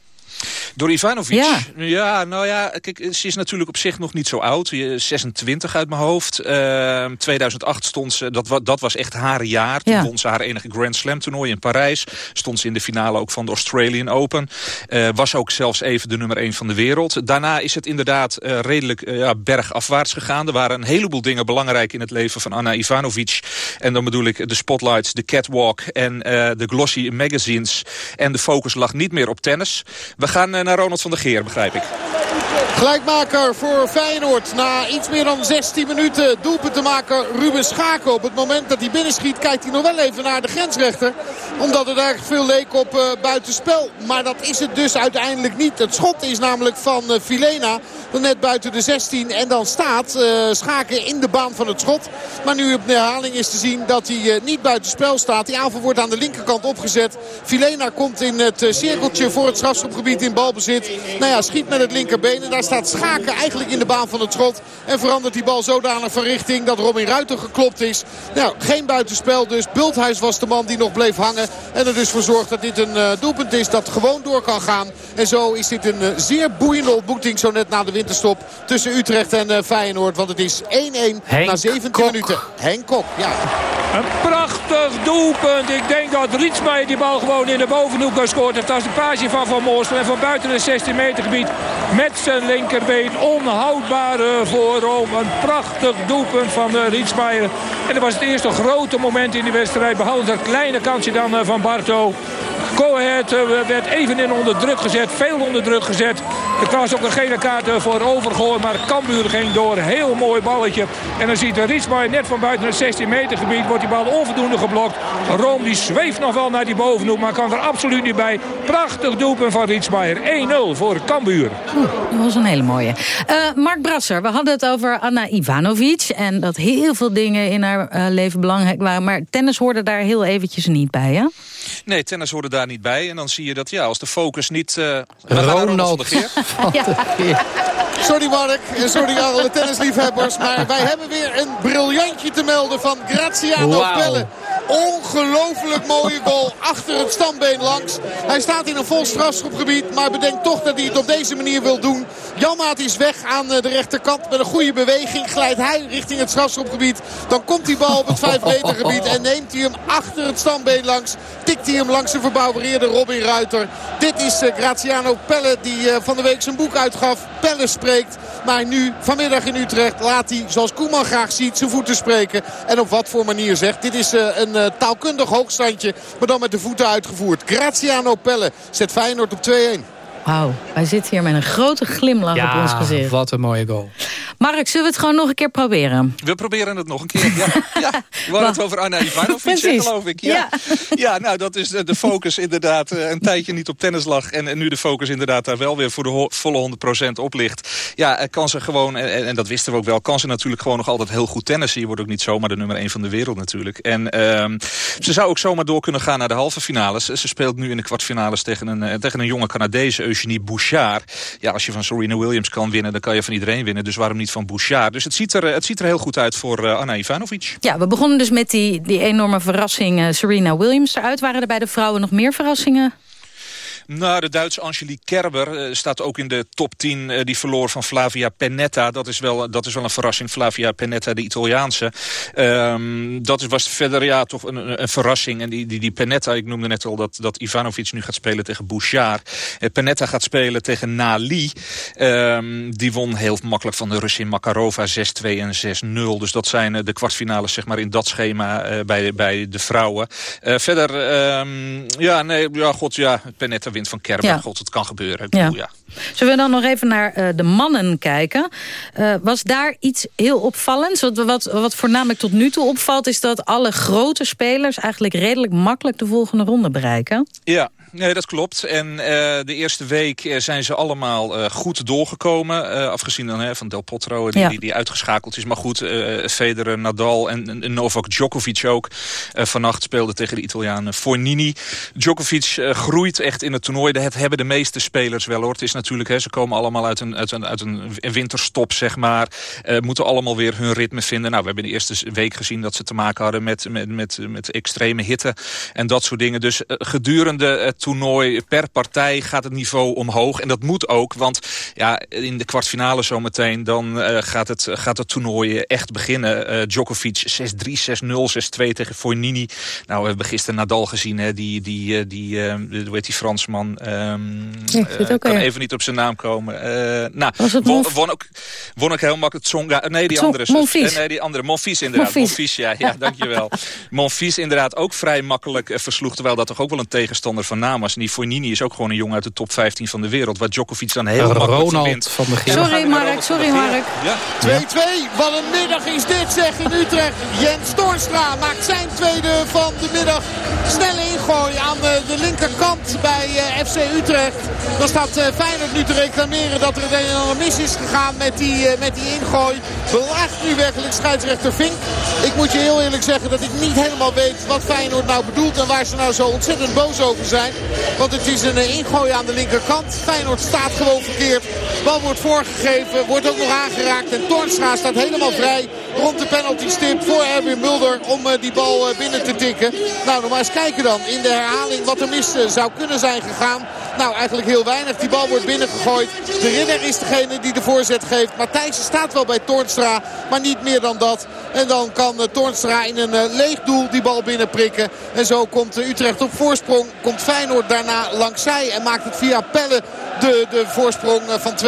Door Ivanovic? Ja. ja, nou ja, kijk, ze is natuurlijk op zich nog niet zo oud. 26 uit mijn hoofd. Uh, 2008 stond ze, dat, dat was echt haar jaar. Toen ja. won ze haar enige Grand Slam toernooi in Parijs. Stond ze in de finale ook van de Australian Open. Uh, was ook zelfs even de nummer 1 van de wereld. Daarna is het inderdaad uh, redelijk ja, bergafwaarts gegaan. Er waren een heleboel dingen belangrijk in het leven van Anna Ivanovic. En dan bedoel ik de spotlights, de catwalk en de glossy magazines. En de focus lag niet meer op tennis. We gaan naar Ronald van der Geer, begrijp ik. Gelijkmaker voor Feyenoord. Na iets meer dan 16 minuten doelpunt te maken Ruben Schaken. Op het moment dat hij binnenschiet kijkt hij nog wel even naar de grensrechter. Omdat het eigenlijk veel leek op uh, buitenspel. Maar dat is het dus uiteindelijk niet. Het schot is namelijk van uh, Filena. Net buiten de 16. En dan staat uh, Schaken in de baan van het schot. Maar nu op de herhaling is te zien dat hij niet buitenspel staat. Die aanval wordt aan de linkerkant opgezet. Filena komt in het cirkeltje voor het strafschopgebied in balbezit. Nou ja, schiet met het linkerbeen. En daar staat Schaken eigenlijk in de baan van het schot. En verandert die bal zodanig van richting dat Robin Ruiter geklopt is. Nou, geen buitenspel dus. Bulthuis was de man die nog bleef hangen. En er dus voor zorgt dat dit een uh, doelpunt is dat gewoon door kan gaan. En zo is dit een uh, zeer boeiende ontmoeting zo net na de winterstop tussen Utrecht en uh, Feyenoord. Want het is 1-1 na 17 Kok. minuten. Henk Kok, ja. Een prachtig doelpunt. Ik denk dat Rietsmeijer die bal gewoon in de bovenhoek gescoord heeft. Dat is de page van Van Moorsel. En van buiten het 16 meter gebied met zijn linkerbeen. Onhoudbaar voor Rome. Een prachtig doelpunt van uh, Rietsmeijer. En dat was het eerste grote moment in die wedstrijd. Behalve dat kleine kansje dan uh, van Barto. Go Ahead uh, werd even onder druk gezet. Veel onder druk gezet. Er was ook een gele kaart voor overgooi. Maar Cambuur ging door. Heel mooi balletje. En dan ziet Rietsmaier net van buiten het 16 meter gebied. Wordt die bal onvoldoende geblokt. Rome die zweeft nog wel naar die bovenhoek. Maar kan er absoluut niet bij. Prachtig doelpunt van Rietsmaier. 1-0 voor Cambuur. Dat was een hele mooie. Uh, Mark Brasser, we hadden het over Anna Ivanovic. En dat heel veel dingen in haar leven belangrijk waren. Maar tennis hoorde daar heel eventjes niet bij, hè? Nee, tennis hoorde daar niet bij. En dan zie je dat ja, als de focus niet... Uh, Ronald van de Geer. Sorry Mark en sorry alle tennisliefhebbers. Maar wij hebben weer een briljantje te melden van Graziano wow. Pelle. Ongelooflijk mooie goal achter het stambeen langs. Hij staat in een vol strafschopgebied. Maar bedenkt toch dat hij het op deze manier wil doen. Janmaat is weg aan de rechterkant. Met een goede beweging glijdt hij richting het strafschopgebied. Dan komt die bal op het 5 meter gebied. En neemt hij hem achter het stambeen langs. Tikt hij hem langs de verbouwereerde Robin Ruiter. Dit is Graziano Pelle die van de week zijn boek uitgaf. Pelle spreekt. Maar nu vanmiddag in Utrecht laat hij zoals Koeman graag ziet zijn voeten spreken. En op wat voor manier zegt. Dit is een taalkundig hoogstandje. Maar dan met de voeten uitgevoerd. Graziano Pelle zet Feyenoord op 2-1. Wauw, wij zitten hier met een grote glimlach ja, op ons gezicht. wat een mooie goal. Mark, zullen we het gewoon nog een keer proberen? We proberen het nog een keer. Ja, ja. We hadden het over Anna Ivanovic, geloof ik. Ja. ja. Ja. nou, dat is de focus inderdaad. Een tijdje niet op tennis lag. En nu de focus inderdaad daar wel weer voor de volle 100% op ligt. Ja, kan ze gewoon, en dat wisten we ook wel... kan ze natuurlijk gewoon nog altijd heel goed tennissen. Je wordt ook niet zomaar de nummer 1 van de wereld natuurlijk. En uh, ze zou ook zomaar door kunnen gaan naar de halve finales. Ze speelt nu in de kwartfinales tegen een, tegen een jonge Canadese, Eugenie Bouchard. Ja, als je van Serena Williams kan winnen, dan kan je van iedereen winnen. Dus waarom niet van Bouchard? Dus het ziet er, het ziet er heel goed uit voor uh, Anna Ivanovic. Ja, we begonnen dus met die, die enorme verrassing uh, Serena Williams eruit. Waren er bij de vrouwen nog meer verrassingen? Nou, de Duitse Angelique Kerber uh, staat ook in de top 10. Uh, die verloor van Flavia Pennetta. Dat is wel, dat is wel een verrassing. Flavia Pennetta, de Italiaanse. Um, dat was verder ja, toch een, een verrassing. En die, die, die Pennetta, ik noemde net al dat, dat Ivanovic nu gaat spelen tegen Bouchard. Uh, Pennetta gaat spelen tegen Nali. Um, die won heel makkelijk van de Russin Makarova 6-2 en 6-0. Dus dat zijn de kwartfinales zeg maar, in dat schema bij, bij de vrouwen. verder, um, ja, nee, ja, god, ja, Pennetta wint van Kerber. Ja. God, het kan gebeuren. Ik ja. bedoel, ja. Zullen we dan nog even naar uh, de mannen kijken? Uh, was daar iets heel opvallends? Wat, wat, wat voornamelijk tot nu toe opvalt... is dat alle grote spelers eigenlijk redelijk makkelijk de volgende ronde bereiken. Ja, Nee, dat klopt. En uh, de eerste week uh, zijn ze allemaal uh, goed doorgekomen. afgezien dan hè, van Del Potro, die, ja. die, die, uitgeschakeld is. Maar goed, Federer, Nadal en, en Novak Djokovic ook. vannacht speelde tegen de Italiaan Fornini. Djokovic groeit echt in het toernooi. Dat hebben de meeste spelers wel hoor. Het is natuurlijk, hè, ze komen allemaal uit een, uit een, uit een winterstop, zeg maar. moeten allemaal weer hun ritme vinden. Nou, we hebben de eerste week gezien dat ze te maken hadden met, met, met, met extreme hitte. En dat soort dingen. Dus gedurende het toernooi per partij gaat het niveau omhoog. En dat moet ook, want ja, in de kwartfinale zometeen... dan uh, gaat, het, gaat het toernooi echt beginnen. Uh, Djokovic 6-3, 6-0, 6-2 tegen Fognini. Nou, we hebben gisteren Nadal gezien, hè, die, die, die, uh, hoe heet die Fransman? Um, kan even niet op zijn naam komen. nou, won, won, ook, won ook heel makkelijk Tsonga. Nee, die andere. Monfils. Nee, die andere. Monfils inderdaad. Monfils, Monfils ja, ja, dankjewel. Monfils inderdaad ook vrij makkelijk versloeg. Terwijl dat toch ook wel een tegenstander van naam was. En die Fognini is ook gewoon een jongen uit de top 15 15 van de wereld. Waar Djokovic dan heel makkelijk Ronald wint. van de Geer. Sorry Mark, sorry Mark. Ja. 2-2, wat een middag is dit zeg in Utrecht. Jens Toornstra maakt zijn tweede van de middag. Snelle ingooi aan de linkerkant bij FC Utrecht. Dan staat Feyenoord nu te reclameren dat er een en ander mis is gegaan met die, met die ingooi. Belaagt nu werkelijk scheidsrechter Vink. Ik moet je heel eerlijk zeggen dat ik niet helemaal weet wat Feyenoord nou bedoelt. En waar ze nou zo ontzettend boos over zijn. Want het is een ingooi aan de linkerkant. Feyenoord staat gewoon verkeerd. Bal wordt voorgegeven, wordt ook nog aangeraakt. En Toornstra staat helemaal vrij rond de penalty stip voor Erwin Mulder om die bal binnen te tikken. Nou, nog maar eens kijken dan in de herhaling wat er mis zou kunnen zijn gegaan. Nou, eigenlijk heel weinig. Die bal wordt binnengegooid. De ridder is degene die de voorzet geeft. Matthijssen staat wel bij Toornstra, maar niet meer dan dat. En dan kan Toornstra in een leeg doel die bal binnenprikken. En zo komt Utrecht op voorsprong. Komt Feyenoord daarna langs zij en maakt het via Pelle de, de voorsprong van 2-1.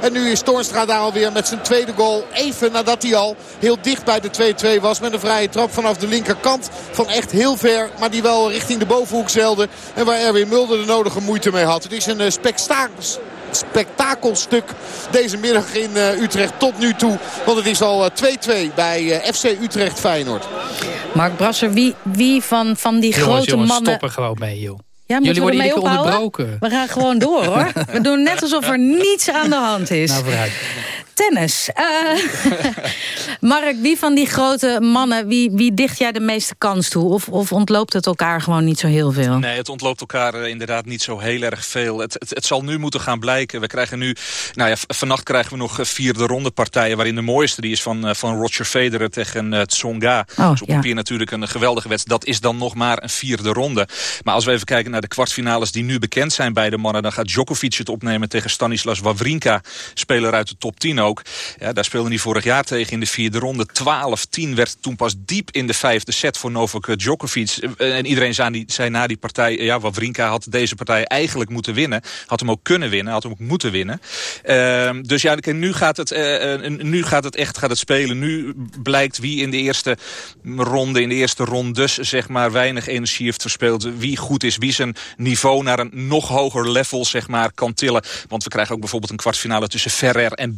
En nu is Toornstra daar alweer met zijn tweede goal. Even nadat hij al heel dicht bij de 2-2 was. Met een vrije trap vanaf de linkerkant. Van echt heel ver. Maar die wel richting de bovenhoek zeilde. En waar Erwin Mulder de nodige moeite mee had. Het is een spektakelstuk deze middag in uh, Utrecht tot nu toe. Want het is al 2-2 uh, bij uh, FC Utrecht Feyenoord. Mark Brasser, wie, wie van, van die jongens, grote jongens, mannen... stop er gewoon mee, joh. Ja, Jullie worden we iedere keer ophouden? onderbroken. We gaan gewoon door, hoor. We doen net alsof er niets aan de hand is. Nou, vooruit. Tennis. Eh, Mark, wie van die grote mannen, wie, wie dicht jij de meeste kans toe? Of, of ontloopt het elkaar gewoon niet zo heel veel? Nee, het ontloopt elkaar eh, inderdaad niet zo heel erg veel. Het, het, het, zal nu moeten gaan blijken. We krijgen nu, nou ja, vannacht krijgen we nog eh, vierde ronde partijen... waarin de mooiste die is van, van Roger Federer tegen uh, Tsonga. Oh, dus op ja. papier natuurlijk een geweldige wedstrijd. Dat is dan nog maar een vierde ronde. Maar als we even kijken naar de kwartfinales die nu bekend zijn bij de mannen... dan gaat Djokovic het opnemen tegen Stanislas Wawrinka. Speler uit de top 10 ook. Ja, daar speelde hij vorig jaar tegen in de vierde ronde. 12-10 werd toen pas diep in de vijfde set voor Novak Djokovic. En iedereen zei, die, zei na die partij... ja, Wawrinka had deze partij eigenlijk moeten winnen. Had hem ook kunnen winnen, had hem ook moeten winnen. Uh, dus ja, nu gaat, het, uh, nu gaat het echt gaat het spelen. Nu blijkt wie in de eerste ronde, in de eerste rondes... zeg maar weinig energie heeft verspeeld. Wie goed is, wie zijn niveau naar een nog hoger level zeg maar, kan tillen. Want we krijgen ook bijvoorbeeld een kwartfinale tussen Ferrer en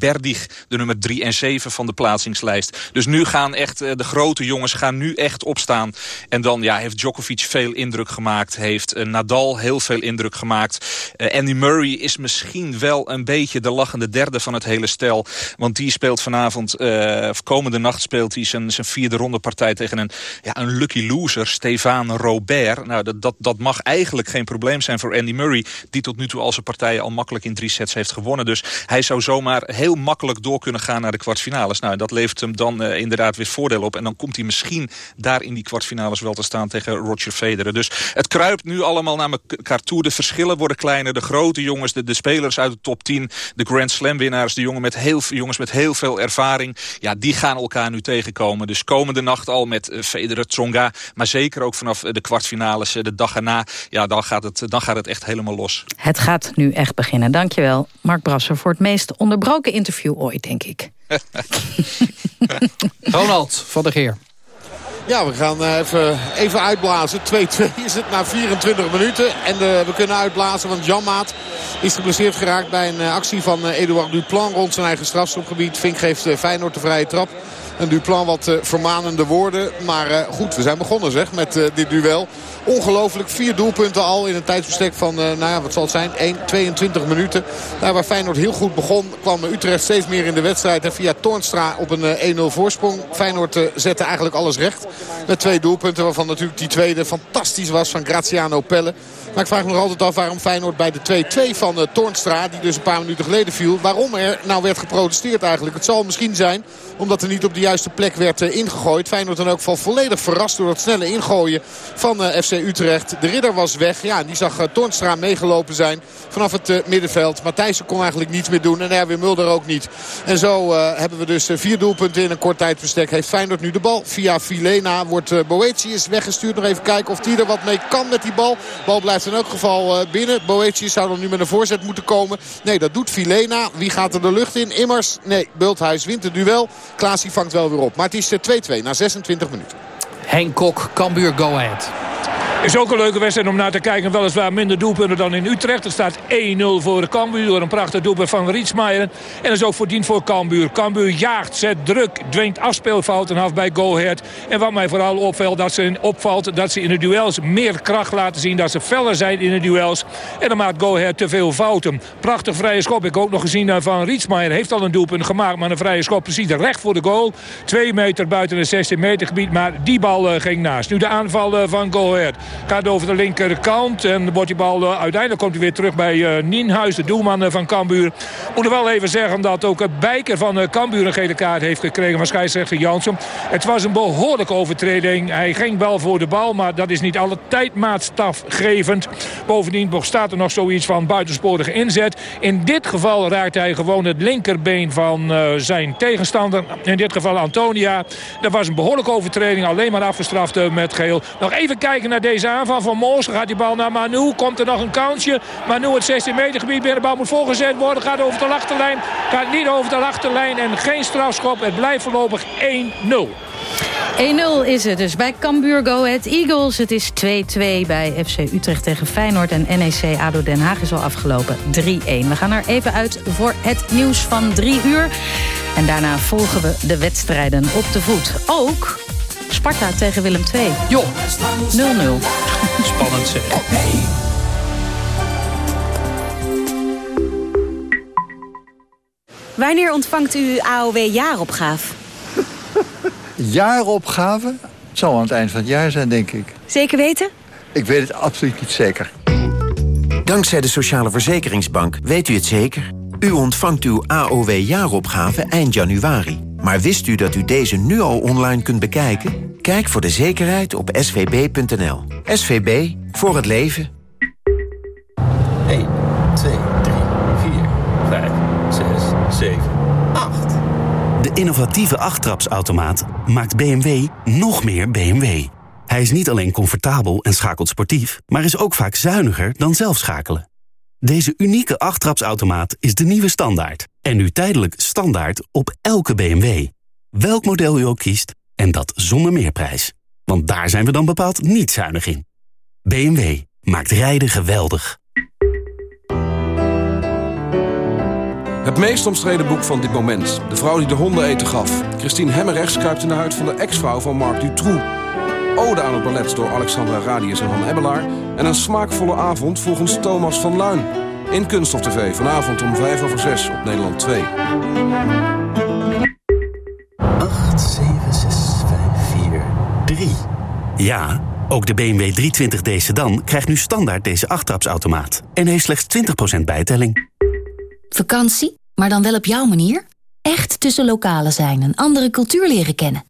De nummer 3 en 7 van de plaatsingslijst. Dus nu gaan echt uh, de grote jongens gaan nu echt opstaan. En dan ja, heeft Djokovic veel indruk gemaakt. Heeft uh, Nadal heel veel indruk gemaakt. Uh, Andy Murray is misschien wel een beetje de lachende derde van het hele stel. Want die speelt vanavond, of komende nacht speelt hij zijn, zijn vierde ronde partij tegen een, ja, een lucky loser, Stefan Robert. Nou, dat, dat, dat mag eigenlijk geen probleem zijn voor Andy Murray. Die tot nu toe al zijn partijen al makkelijk in drie sets heeft gewonnen. Dus hij zou zomaar heel makkelijk door kunnen gaan naar de kwartfinales. Nou, dat levert hem dan uh, inderdaad weer voordeel op. En dan komt hij misschien daar in die kwartfinales wel te staan tegen Roger Federer. Dus het kruipt nu allemaal naar elkaar toe. De verschillen worden kleiner. De grote jongens, de, de spelers uit de top 10, de Grand Slam winnaars, de jongen met heel, jongens met heel veel ervaring. Ja, die gaan elkaar nu tegenkomen. Dus komende nacht al met uh, Federer, Tsonga. Maar zeker ook vanaf de kwartfinales, de dag erna. Ja, dan gaat het, dan gaat het echt helemaal los. Het gaat nu echt beginnen. Dankjewel, Mark Brasser, voor het meest onderbroken interview ooit, denk ik. Ronald van der Geer. Ja, we gaan even, even uitblazen. 2-2 is het na 24 minuten. En de, we kunnen uitblazen, want Janmaat is geblesseerd geraakt... bij een actie van Eduard Duplan rond zijn eigen strafschopgebied. Vink geeft Feyenoord de vrije trap. En Duplan wat uh, vermanende woorden. Maar uh, goed, we zijn begonnen zeg met uh, dit duel. Ongelooflijk, vier doelpunten al in een tijdsbestek van, nou ja, wat zal het zijn, 1, 22 minuten. Daar waar Feyenoord heel goed begon, kwam Utrecht steeds meer in de wedstrijd. En via Toornstra op een 1-0 voorsprong. Feyenoord zette eigenlijk alles recht. Met twee doelpunten, waarvan natuurlijk die tweede fantastisch was van Graziano Pelle. Maar ik vraag me nog altijd af waarom Feyenoord bij de 2-2 van Toornstra... die dus een paar minuten geleden viel... waarom er nou werd geprotesteerd eigenlijk. Het zal misschien zijn omdat er niet op de juiste plek werd uh, ingegooid. Feyenoord dan ook volledig verrast door dat snelle ingooien van uh, FC Utrecht. De ridder was weg. Ja, die zag Toornstra meegelopen zijn vanaf het middenveld. Matthijssen kon eigenlijk niets meer doen. En Erwin Mulder ook niet. En zo hebben we dus vier doelpunten in een kort tijdbestek. Heeft Feyenoord nu de bal via Filena. Wordt Boetius weggestuurd. Nog even kijken of hij er wat mee kan met die bal. Bal blijft in elk geval binnen. Boetius zou dan nu met een voorzet moeten komen. Nee, dat doet Filena. Wie gaat er de lucht in? Immers. Nee, Bulthuis wint het duel. Klaasie vangt wel weer op. Maar het is 2-2 na 26 minuten. Henk Kok, Cambuur, Go Ahead. Is ook een leuke wedstrijd om naar te kijken. Weliswaar minder doelpunten dan in Utrecht. Er staat 1-0 voor de Cambuur. Een prachtig doelpunt van Rietsmaier. En dat is ook verdiend voor Cambuur. Cambuur jaagt, zet druk, dwingt afspeelfouten af bij Go. En wat mij vooral opvalt, dat ze, opvalt, dat ze in de duels meer kracht laten zien. Dat ze feller zijn in de duels. En dan maakt Go te veel fouten. Prachtig vrije schop. Ik ook nog gezien van Rietsmaier. Heeft al een doelpunt gemaakt, maar een vrije schop precies recht voor de goal. Twee meter buiten het 16 meter gebied. Maar die bal uh, ging naast. Nu de aanval uh, van Go. Gaat over de linkerkant. En wordt die bal, uh, uiteindelijk komt hij weer terug bij uh, Nienhuis, de doelman uh, van Cambuur. Moet er wel even zeggen dat ook bijker van Cambuur een gele kaart heeft gekregen van scheidsrechter Jansen. Het was een behoorlijke overtreding. Hij ging wel voor de bal, maar dat is niet alle tijd maatstafgevend. Bovendien staat er nog zoiets van buitensporige inzet. In dit geval raakt hij gewoon het linkerbeen van zijn tegenstander. In dit geval Antonia. Dat was een behoorlijke overtreding. Alleen maar afgestraft met geel. Nog even kijken naar deze aanval van Moos. Gaat die bal naar Manu. Komt er nog een kansje. Manu het 16 meter gebied binnen. De bal moet voorgezet worden. Gaat over de achterlijn. Gaat niet over de achterlijn. En geen strafschop. Het blijft voorlopig 1-0. 1-0 is het dus bij Cambuur Ahead Eagles. Het is 2-2 bij FC Utrecht tegen Feyenoord. En NEC ADO Den Haag is al afgelopen 3-1. We gaan er even uit voor het nieuws van 3 uur. En daarna volgen we de wedstrijden op de voet. Ook Sparta tegen Willem II. Jo. 0-0. Spannend zeg. Wanneer ontvangt u AOW jaaropgave? Jaaropgave? Het zal aan het eind van het jaar zijn, denk ik. Zeker weten? Ik weet het absoluut niet zeker. Dankzij de Sociale Verzekeringsbank weet u het zeker. U ontvangt uw AOW jaaropgave eind januari. Maar wist u dat u deze nu al online kunt bekijken? Kijk voor de zekerheid op svb.nl. SVB, voor het leven. 1, 2, 3, 4, 5, 6, 7, 8. De innovatieve achttrapsautomaat maakt BMW nog meer BMW. Hij is niet alleen comfortabel en schakelt sportief... maar is ook vaak zuiniger dan zelf schakelen. Deze unieke achttrapsautomaat is de nieuwe standaard. En nu tijdelijk standaard op elke BMW. Welk model u ook kiest, en dat zonder meerprijs. Want daar zijn we dan bepaald niet zuinig in. BMW maakt rijden geweldig. Het meest omstreden boek van dit moment. De vrouw die de honden eten gaf. Christine Hemmerrechts kruipt in de huid van de ex-vrouw van Marc Dutroux. Ode aan het ballet door Alexandra Radius en Han Ebbelaar. En een smaakvolle avond volgens Thomas van Luin. In Kunststof TV vanavond om 5 over 6 op Nederland 2. 8, 7, 6, 5, 4, 3. Ja, ook de BMW 320d sedan krijgt nu standaard deze achttrapsautomaat. En heeft slechts 20% bijtelling. Vakantie, maar dan wel op jouw manier? Echt tussen lokalen zijn en andere cultuur leren kennen.